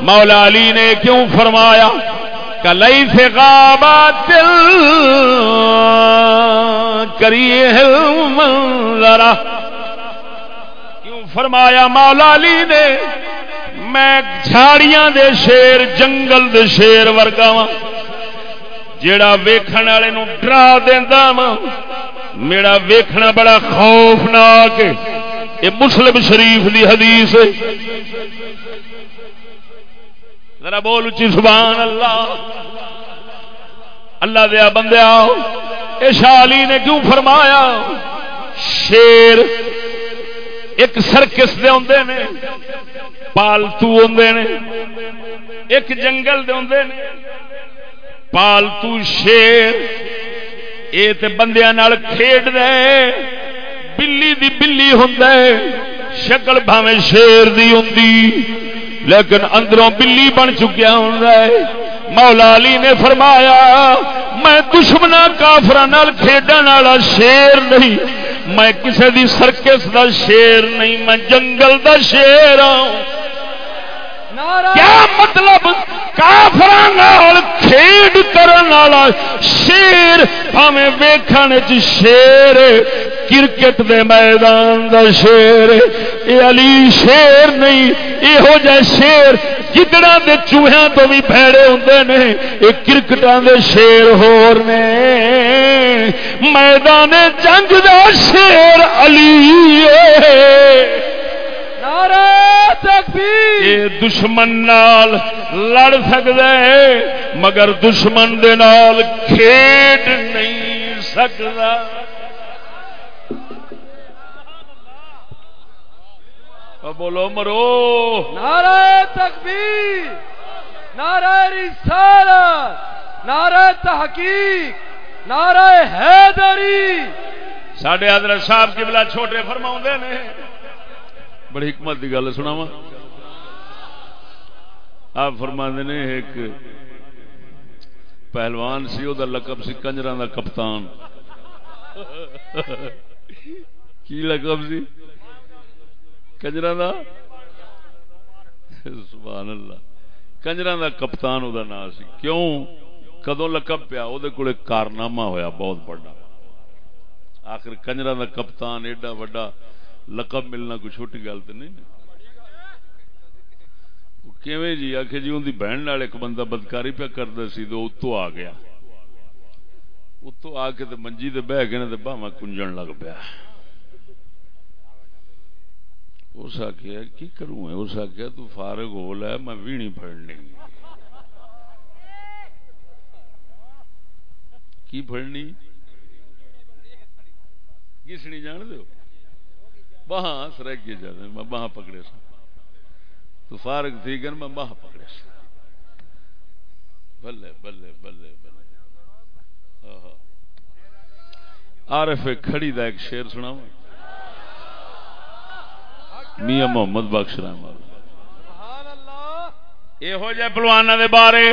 مولا علی نے کیوں فرمایا؟ کلئی سے غابات کریے ذرا کیوں فرمایا؟ مولا علی نے میں جھاڑیاں دے شیر، جنگل دے شیر ورگا وا جیڑا ویکھن والے نو ڈرا دیندا وا میرا ویکھنا بڑا خوفناک یہ مسلم شریف دی حدیث ہے۔ ذرا بول اچھی سبحان اللہ۔ اللہ دیا بندے آؤ۔ شالی نے کیوں فرمایا؟ شیر ایک سرکس دے ہوندے نے، پالتو ہوندے نے، ایک جنگل دے ہوندے نے۔ پالتو شیر یہ تو بندیا کھیڈ دے بلی دی بلی ہوں شکل بھاوے شیر دی ہوں لیکن اندروں بلی بن چکیا ہوں مولا علی نے فرمایا میں دشمنا کافر کھیڈن والا شیر نہیں میں کسی دی سرکس دا شیر نہیں میں جنگل دا شیر ہوں کیا مطلب کافر کھیڈ کرن والا شیر ہمیں ویکھن شیر، کرکٹ دے میدان دا شیر۔ اے علی شیر نہیں یہو جہ شیر گدڑا دے چوہیاں تو بھی پھیڑے ہوندے نے۔ یہ کرکٹاں دے شیر ہور نے۔ میدان جنگ دا شیر علی، اے۔ دشمن نال لڑ سکتا ہے مگر دشمن دے نال کھیڈ نہیں سکتا بولو مرو۔ نعرہ تکبیر نعرہ رسالت نعرہ تحقیق نعرہ حیدری۔ ساڈے حضرت صاحب کی بلا چھوٹے فرماؤں نے۔ بڑی حکمت کی گل سنا آپ فرما نے ایک پہلوان سی وہ لقب سی کنجر دا کپتان۔ کی لقب سی؟ کنجر دا؟ سبحان اللہ۔ کنجر دا کپتان وہ نام سی۔ کیوں؟ کدو لقب پیا؟ وہ کارنامہ ہویا، بہت بڑا۔ آخر کنجر دا کپتان ایڈا وڈا لقب ملنا کوئی چھوٹی گل تو نہیں۔ کیویں جی؟ آخ جی ان کی بہن ایک بندہ بدکاری پہ کرتا سی تو اتو آ گیا۔ اتو آ کے تو منجی تے بہ گئے تو باہم کنجن لگ پیا۔ اس آخیا کی کروں اس آخیا تو فارغ ہو، لے، میں ویڑی پڑنی کی پڑنی کسنی جان دو باہاں سر کی جاتے میں باہاں پکڑے سا۔ تو فارغ تھی گن میں باہاں پکڑے سا۔ بلے بلے بلے بلے۔ عارف کھڑی دا ایک شیر سنا میاں محمد بخش رحمت سبحان اللہ۔ یہو جہ پلوانا دے بارے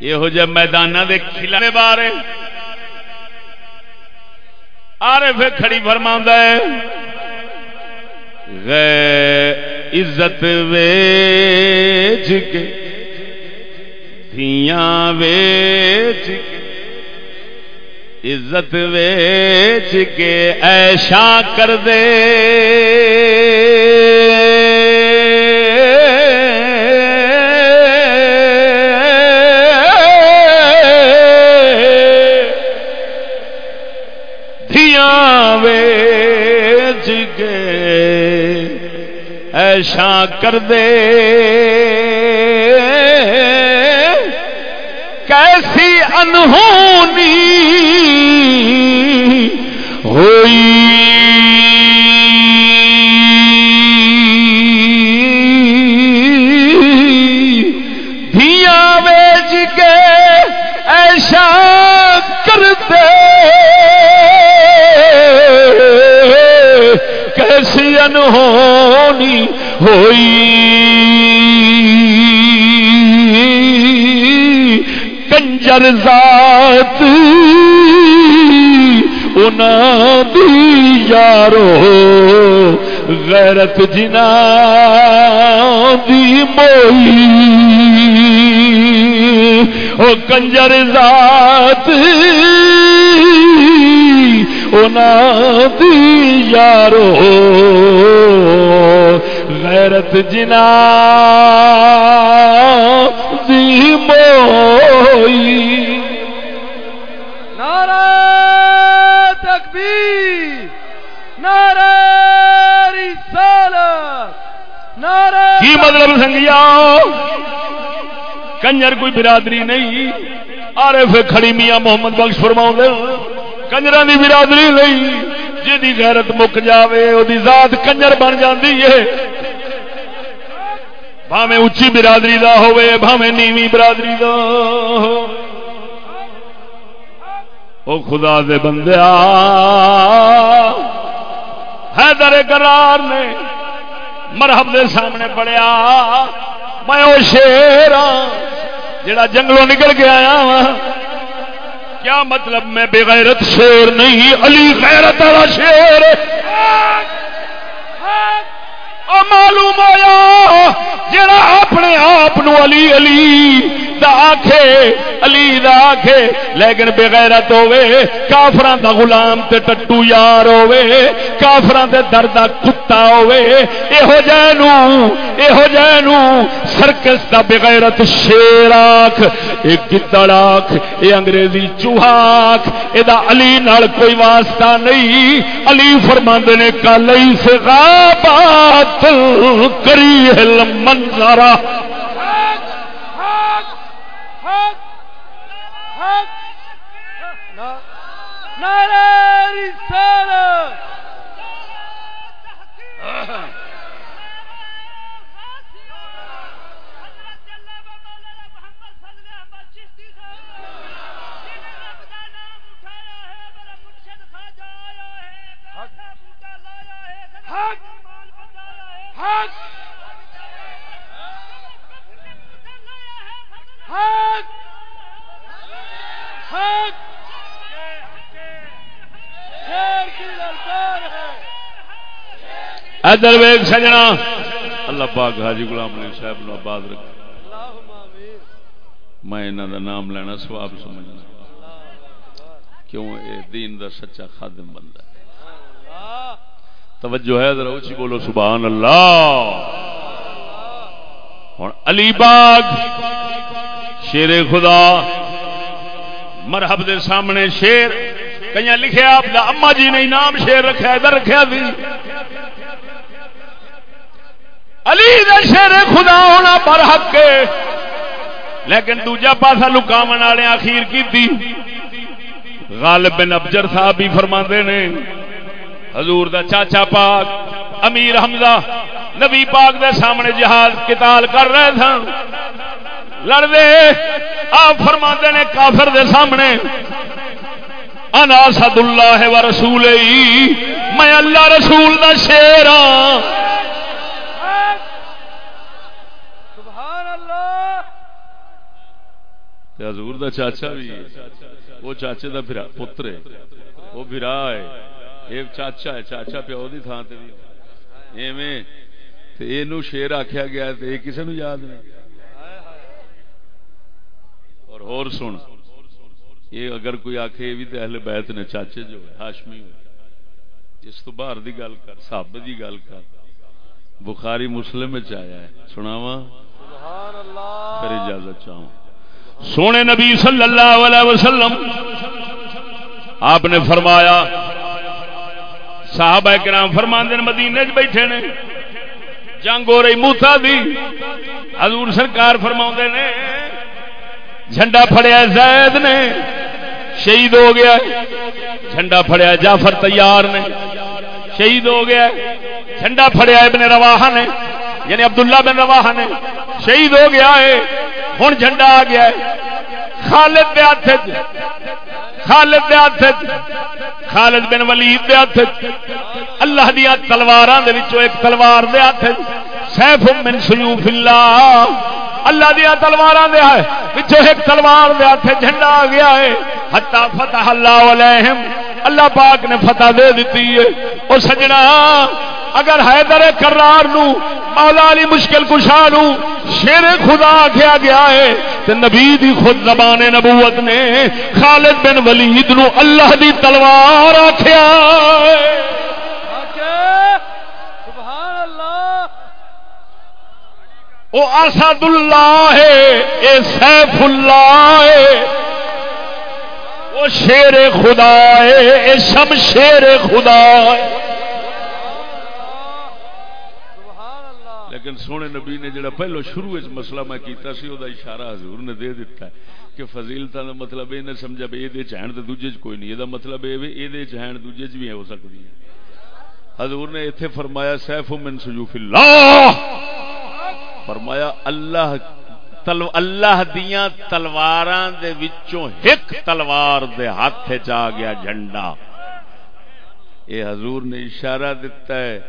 یہو جہ میدان دے کھلا دے بارے۔ آرے پھر کھڑی فرما ہے۔ غیر عزت ویچ کے، دھیاں ویچ کے، عزت ویچ کے ایشا کر دے۔ ایشا کر دے۔ کیسی انہونی ہوئی؟ دھیاں کیسی انہونی ہوئی۔ کنجر ذات انہاں دی یارو، غیرت جنا دی موئی۔ او کنجر ذات انہاں دی یارو غیرت جنا موئی نعرہ تکبیر نعرہ رسالت نعرہ کی مطلب سنگیا؟ کنجر کوئی برادری نہیں۔ پھر کھڑی میاں محمد بخش فرماؤں دے کنجران دی برادری نہیں جی غیرت مک جاوے او دی ذات کنجر بن جاندی ہے۔ بھاویں اچھی برادری دا ہوئے بھاویں نیوی برادری دا او خدا دے بندیا حیدر قرار نے مرحب دے سامنے پڑیا میں وہ شیر ہاں جڑا جنگلوں نکل کے آیا کیا مطلب میں بغیرت شیر نہیں علی غیرت والا شیر معلوم ہوا جڑا اپنے آپ علی علی دا آکھے، علی دا آکھے، لیکن بغیرت ہوے کافراں دا غلام تے ٹٹو یار ہوے کافراں دے درد دا کتا ہوے ایہو جے نو ایہو جے نو سرکس دا بغیرت شیر آکھ، اے گدڑ آکھ، اے انگریزی چوہا آکھ، اے دا علی نال کوئی واسطہ نہیں۔ علی فرماندے نے کلی سے غابات کری المنظرہ حق حق حق حق نعرہ ادھر ویگ سجنا۔ اللہ پاک حاجی غلام علی صاحب نو آباد رکھ میں انہوں دا نام لینا سواب سمجھنا۔ کیوں؟ اے دین دا سچا خادم بندہ ہے۔ توجہ ہے، ذرا اچھی بولو، سبحان اللہ۔ ہوں علی باغ، شیر خدا، مرحب دے سامنے شیر۔ کئی لکھے آپ دا اما جی نے نام شیر رکھا ادھر رکھا بھی علی دا شیر خدا ہونا پر حق ہے۔ لیکن دوجا پاسا لکاون والے اخیر کی غالب بن ابجر صاحب بھی فرما نے، حضور دا چاچا پاک، امیر حمزہ، نبی پاک دے سامنے جہاز کتال کر رہے تھے لڑ دے آپ فرما نے کافر دے سامنے۔ انا سد اللہ و رسول میں اللہ رسول دا شیر ہاں سبحان اللہ تے حضور دا چاچا بھی ہے۔ وہ چاچے دا پتر ہے۔ وہ بھرا ہے۔ یہ چاچا ہے۔ چاچا پیو دی تھان تے بھی۔ ایویں تے اینو شیر آکھیا گیا تے کسے نو یاد نہیں۔ اور اور سن۔ یہ اگر کوئی آکھے یہ بھی تے اہل بیت نے چاچے جو ہے ہاشمی ہوئے۔ اس تو باہر دی گل کر صحابہ دی گل کر۔ بخاری مسلم وچ آیا ہے۔ سناواں؟ سبحان اللہ۔ پھر اجازت چاہوں۔ سونے نبی صلی اللہ علیہ وسلم، آپ نے فرمایا، صحابہ کرام فرماندے مدینے چ بیٹھے نے، جنگ ہو رہی موسا دی، حضور سرکار فرما نے، جھنڈا پھڑیا زید نے، شہید ہو گیا جھنڈا پھڑیا جعفر تیار نے، شہید ہو گیا جھنڈا پھڑیا ابن رواحہ نے یعنی عبداللہ بن رواحہ نے شہید ہو گیا ہے ہوں جھنڈا آ گیا ہے۔ خالد دے ہاتھ خالد دے ہاتھ خالد بن ولید دے ہاتھ اللہ دیا تلواراں دے وچوں ایک تلوار دے ہاتھ سیف من سیوف اللہ۔ اللہ دیا تلواراں دے ہے وچوں ایک تلوار دے ہاتھ جھنڈا آ گیا ہے۔ حتا فتح اللہ علیہم۔ اللہ پاک نے فتح دے دیتی ہے۔ او سجنا، اگر حیدر کرار نو، مولا علی مشکل کشا نو شیر خدا آخیا گیا ہے تو نبی دی خود زبان نبوت نے خالد بن ولید نو اللہ دی تلوار آخیا آکے او اسد اللہ ہے، اے سیف اللہ ہے۔ وہ شیر خدا ہے، اے شمشیر خدا ہے۔ لیکن سونے نبی نے جڑا پہلو شروع وچ مسئلہ میں کیتا سی او دا اشارہ حضور نے دے دیتا ہے کہ فضیلتاں دا مطلب یہ نہ سمجھا بھی یہ چہن تے دوجے کوئی نہیں یہ مطلب یہ بھی یہ چہن دوجے چ بھی ہو سکتی ہے۔ حضور نے ایتھے فرمایا سیف من سیوف اللہ۔ فرمایا، اللہ تل اللہ دیاں تلواراں دے وچوں ایک تلوار دے ہاتھ چ گیا جھنڈا۔ یہ حضور نے اشارہ دیتا ہے،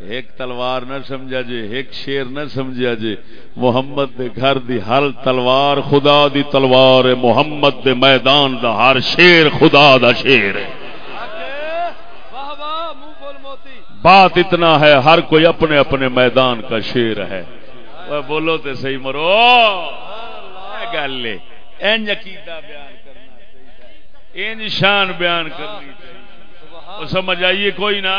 ایک تلوار نہ سمجھا جے، ایک شیر نہ سمجھا جے۔ محمد دے گھر دی ہر تلوار خدا دی تلوار ہے، محمد دے میدان دا ہر شیر خدا دا شیر ہے۔ بات اتنا ہے، ہر کوئی اپنے اپنے میدان کا شیر ہے۔ بولو تے صحیح مرو۔ گل ہے۔ این عقیدہ بیان کرنا چاہیے۔ این شان بیان کرنی چاہیے۔ سمجھ آئیے کوئی نہ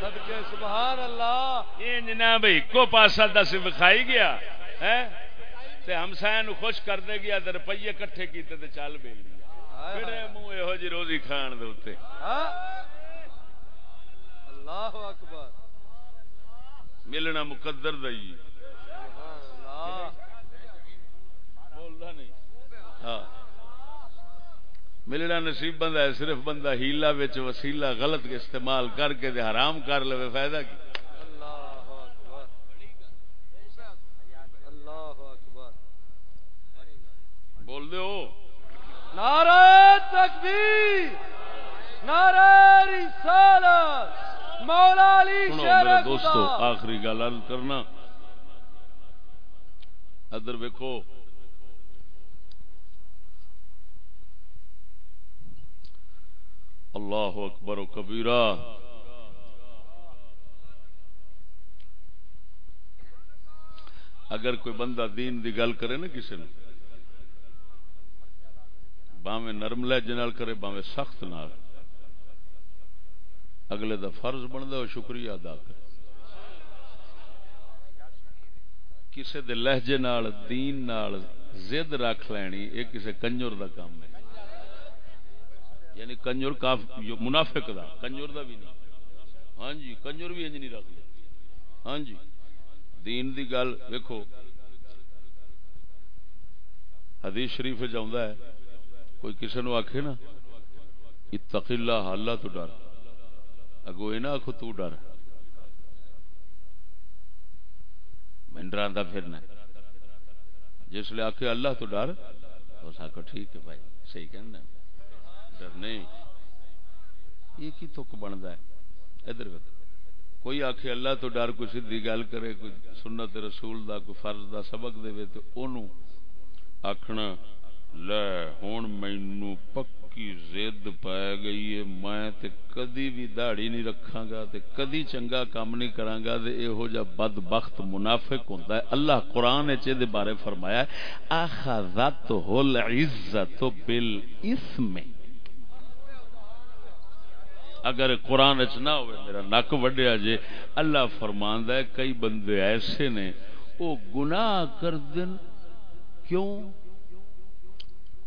صدقے سبحان اللہ انج نہ بھئی کو پاسا دس وکھائی گیا؟ ہے تے ہمسایہ نو خوش کر دے گیا تے روپیے کٹھے کیتے تے چل کڑے منہ یہو جی روزی کھان دے اوتے۔ اللہ اکبر۔ ملنا مقدر دئی سبحان اللہ بولدا نہیں ہاں ملنا نصیب بندہ ہے صرف بندہ ہیلا وچ وسیلہ غلط استعمال کر کے حرام کر لے فائدہ کی؟ بول دے ہو۔ نعرہ تکبیر نعرہ رسالت مولا علی شیر دوستو آخری گل کرنا۔ ادھر ویکھو۔ اللہ اکبر و کبیرہ۔ اگر کوئی بندہ دین دی گل کرے نا کسی نے باویں نرم لہجے نال کرے، باویں سخت نال۔ اگلے دا فرض بنتا وہ شکریہ ادا کرے۔ کسے دے لہجے نال، دین نال زد رکھ لینی، یہ کسے کنجر دا کام ہے۔ یعنی کنجر کاف، منافق دا، کنجر دا بھی نہیں۔ ہاں جی کنجر بھی انج نہیں رکھ لے ہاں جی دین دی گل ویکھو۔ حدیث شریف جاؤندا ہے، کوئی کسے نو آکھے نا، اتق اللہ اللہ تو ڈر۔ اگو یہ نہ آخو تو ڈر۔ میں ڈرا پھرنا جس لیے آخے اللہ تو ڈر اس آخو ٹھیک ہے بھائی، صحیح کہنا ڈر نہیں۔ یہ کی تک بنتا ہے۔ ادھر کوئی آخ اللہ تو ڈر، کوئی سیدھی گل کرے، کوئی سنت رسول دا، کوئی فرض دا سبق دے تو انہوں آخنا لے ہوں مینو پک پکی زد پی گئی ہے، میں تے کدی بھی دہڑی نہیں رکھا گا تے کدی چنگا کام نہیں کرا گا تے یہو جا بد بخت منافق ہوتا ہے۔ اللہ قرآن چ بارے فرمایا آخذت ہو العزت بالاسم۔ اگر قرآن چ نہ ہوئے، میرا نک وڈیا جے۔ اللہ فرمان ہے، کئی بندے ایسے نے وہ گناہ کر دن کیوں؟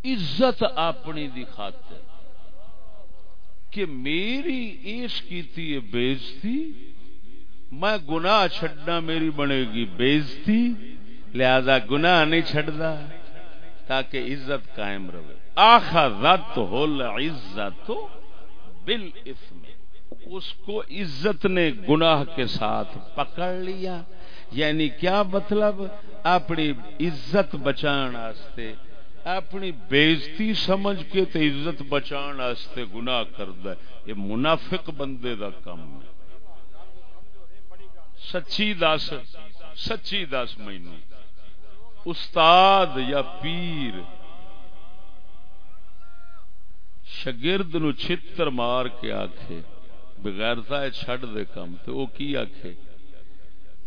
عزت اپنی دی خاطر۔ کہ میری ایش کیتی ہے بےزتی میں گناہ چھڈنا میری بنے گی بےزتی لہذا گناہ نہیں چھڈدا تاکہ عزت قائم رہے۔ آخذت ہو العزت بل اس کو عزت نے گناہ کے ساتھ پکڑ لیا۔ یعنی کیا مطلب؟ اپنی عزت بچان واسطے اپنی بےزتی سمجھ کے تے عزت بچان واسطے گناہ کردا ہے۔ یہ منافق بندے دا کام ہے۔ سچی دس سچی دس مینو۔ استاد یا پیر شگرد نو چھتر مار کے آکھے، بغیر چھڈ دے کم تو وہ کی آکھے؟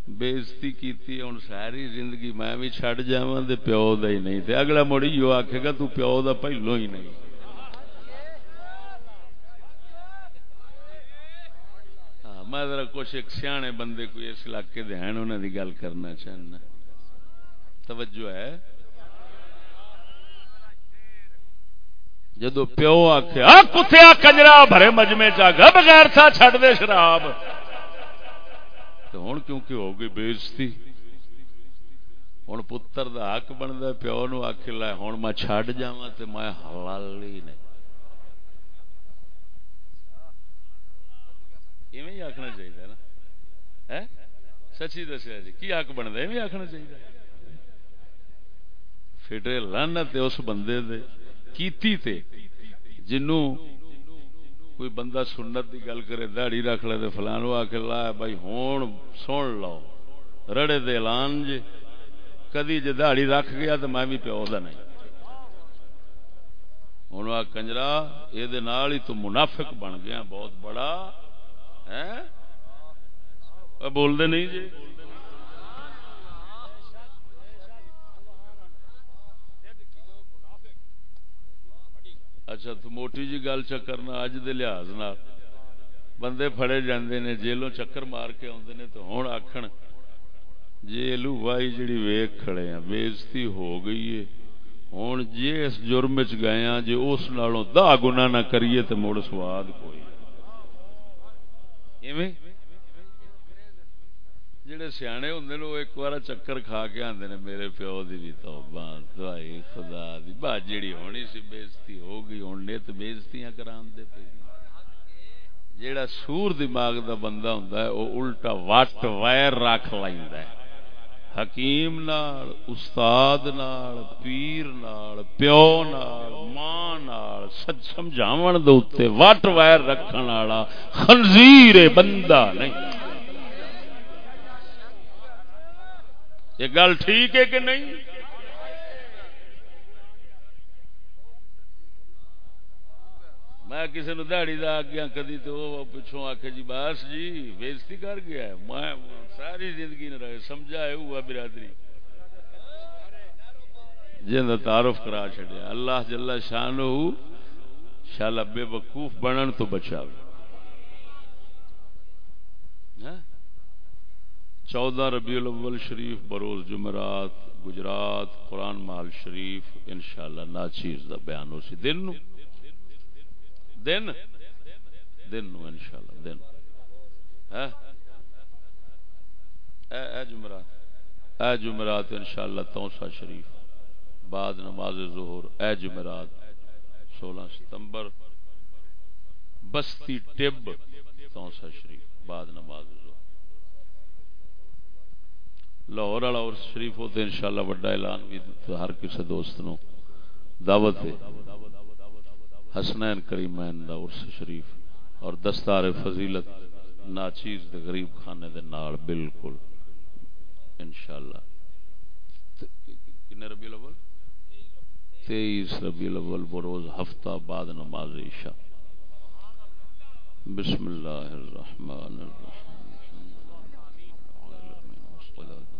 بےزتی کیتی ہوں ساری زندگی میں بھی چڈ جا پیو دا ہی نہیں تے اگلا مڑی جو آکھے گا تو پیو دا پہلو ہی نہیں۔ ہاں، میں ذرا کچھ ایک سیانے بندے کوئی اس علاقے دے ہیں انہوں دی گل کرنا چاہنا۔ توجہ ہے۔ جدو پیو آکھے آخیا کتیا کجرا بھرے مجمے چا گا بغیر تھا چھڈ دے شراب۔ تو ہوں کیونکہ ہو گئی بےزتی۔ ہوں پتر دا حق بنتا پیو نو آخ لا ہوں میں چڈ جا تو میں حلال ہی نہیں ایویں آخنا چاہیے نا۔ سچی دسیا جی کی حق بنتا ایویں آخنا چاہیے فٹے لانت اس بندے دے، کیتی تے، جنوں کوئی بندہ سنت کی گل کرے، دہڑی رکھ لے تو فلانو آ کے لا بھائی ہوں سن لو، رڑے دے اعلان جی کدی جی دہڑی رکھ گیا تو میں بھی پیو دا نہیں۔ ہوں آ کنجرا یہ تو منافق بن گیا، بہت بڑا۔ ہے بولتے نہیں جی اچھا تو موٹی جی گل چکر نہ اج دے لحاظ نال۔ بندے پھڑے جاندے نے، جیلوں چکر مار کے آدھے نے، تو ہن آکھن، جیلو وائی جڑی ویکھ کھڑے ہیں، بےزتی ہو گئی ہے۔ ہن جے جی اس جرم وچ گئے ہاں جے جی اس نالوں دا گنا نہ کریے، تے مڑ سواد کوئی۔ ایویں؟ جڑے سیانے ہوں وہ ایک بار چکر کھا کے آتے نے، میرے پیو دی بھی توبہ دوائی خدا دی۔ با جڑی ہونی سی بےزتی ہو گئی ہوں نت بےزتیاں کران دے پہ جڑا سور دماغ دا بندہ ہوں وہ الٹا وٹ وائر رکھ لائندا ہے۔ حکیم نال، استاد نال، پیر نال، پیو نال، ماں نال، سچ سمجھاون دے اوتے وٹ وائر رکھن والا خنزیر بندہ نہیں۔ یہ گل ٹھیک ہے کہ نہیں؟ میں کسی نے دہڑی دا گیا کدی تو وہ پچھوں آخ جی بس جی بےزتی کر گیا میں ساری زندگی نے رہے، سمجھا ہے ہوا برادری۔ جن تعارف کرا چڑیا اللہ جل شان ہو شالا بے وقوف بنن تو بچا ہاں؟ چودہ ربیع الاول شریف بروز جمعرات، گجرات، قرآن محل شریف، انشاءاللہ نا چیز دا بیان ہو سی۔ دن نو۔ دن؟ دن نو انشاءاللہ، دن۔ ہاں؟ اے اے جمعرات۔ اے جمعرات انشاءاللہ تونسا شریف۔ بعد نماز ظہر۔ اے جمعرات سولہ ستمبر۔ بستی ٹب تونسا شریف۔ بعد نماز ظہر۔ لاہور والا اور شریف ہوتے ان شاء اللہ وڈا اعلان بھی ہر کسی دوست نو۔ دعوت ہے۔ حسنین کریمین دا عرس شریف۔ اور دستار فضیلت ناچیز دے غریب خانے دے نال بالکل۔ انشاءاللہ۔ کنے ربی الاول؟ تیئیس ربی الاول بروز ہفتہ بعد نماز عشاء۔ بسم اللہ الرحمن الرحیم۔ سب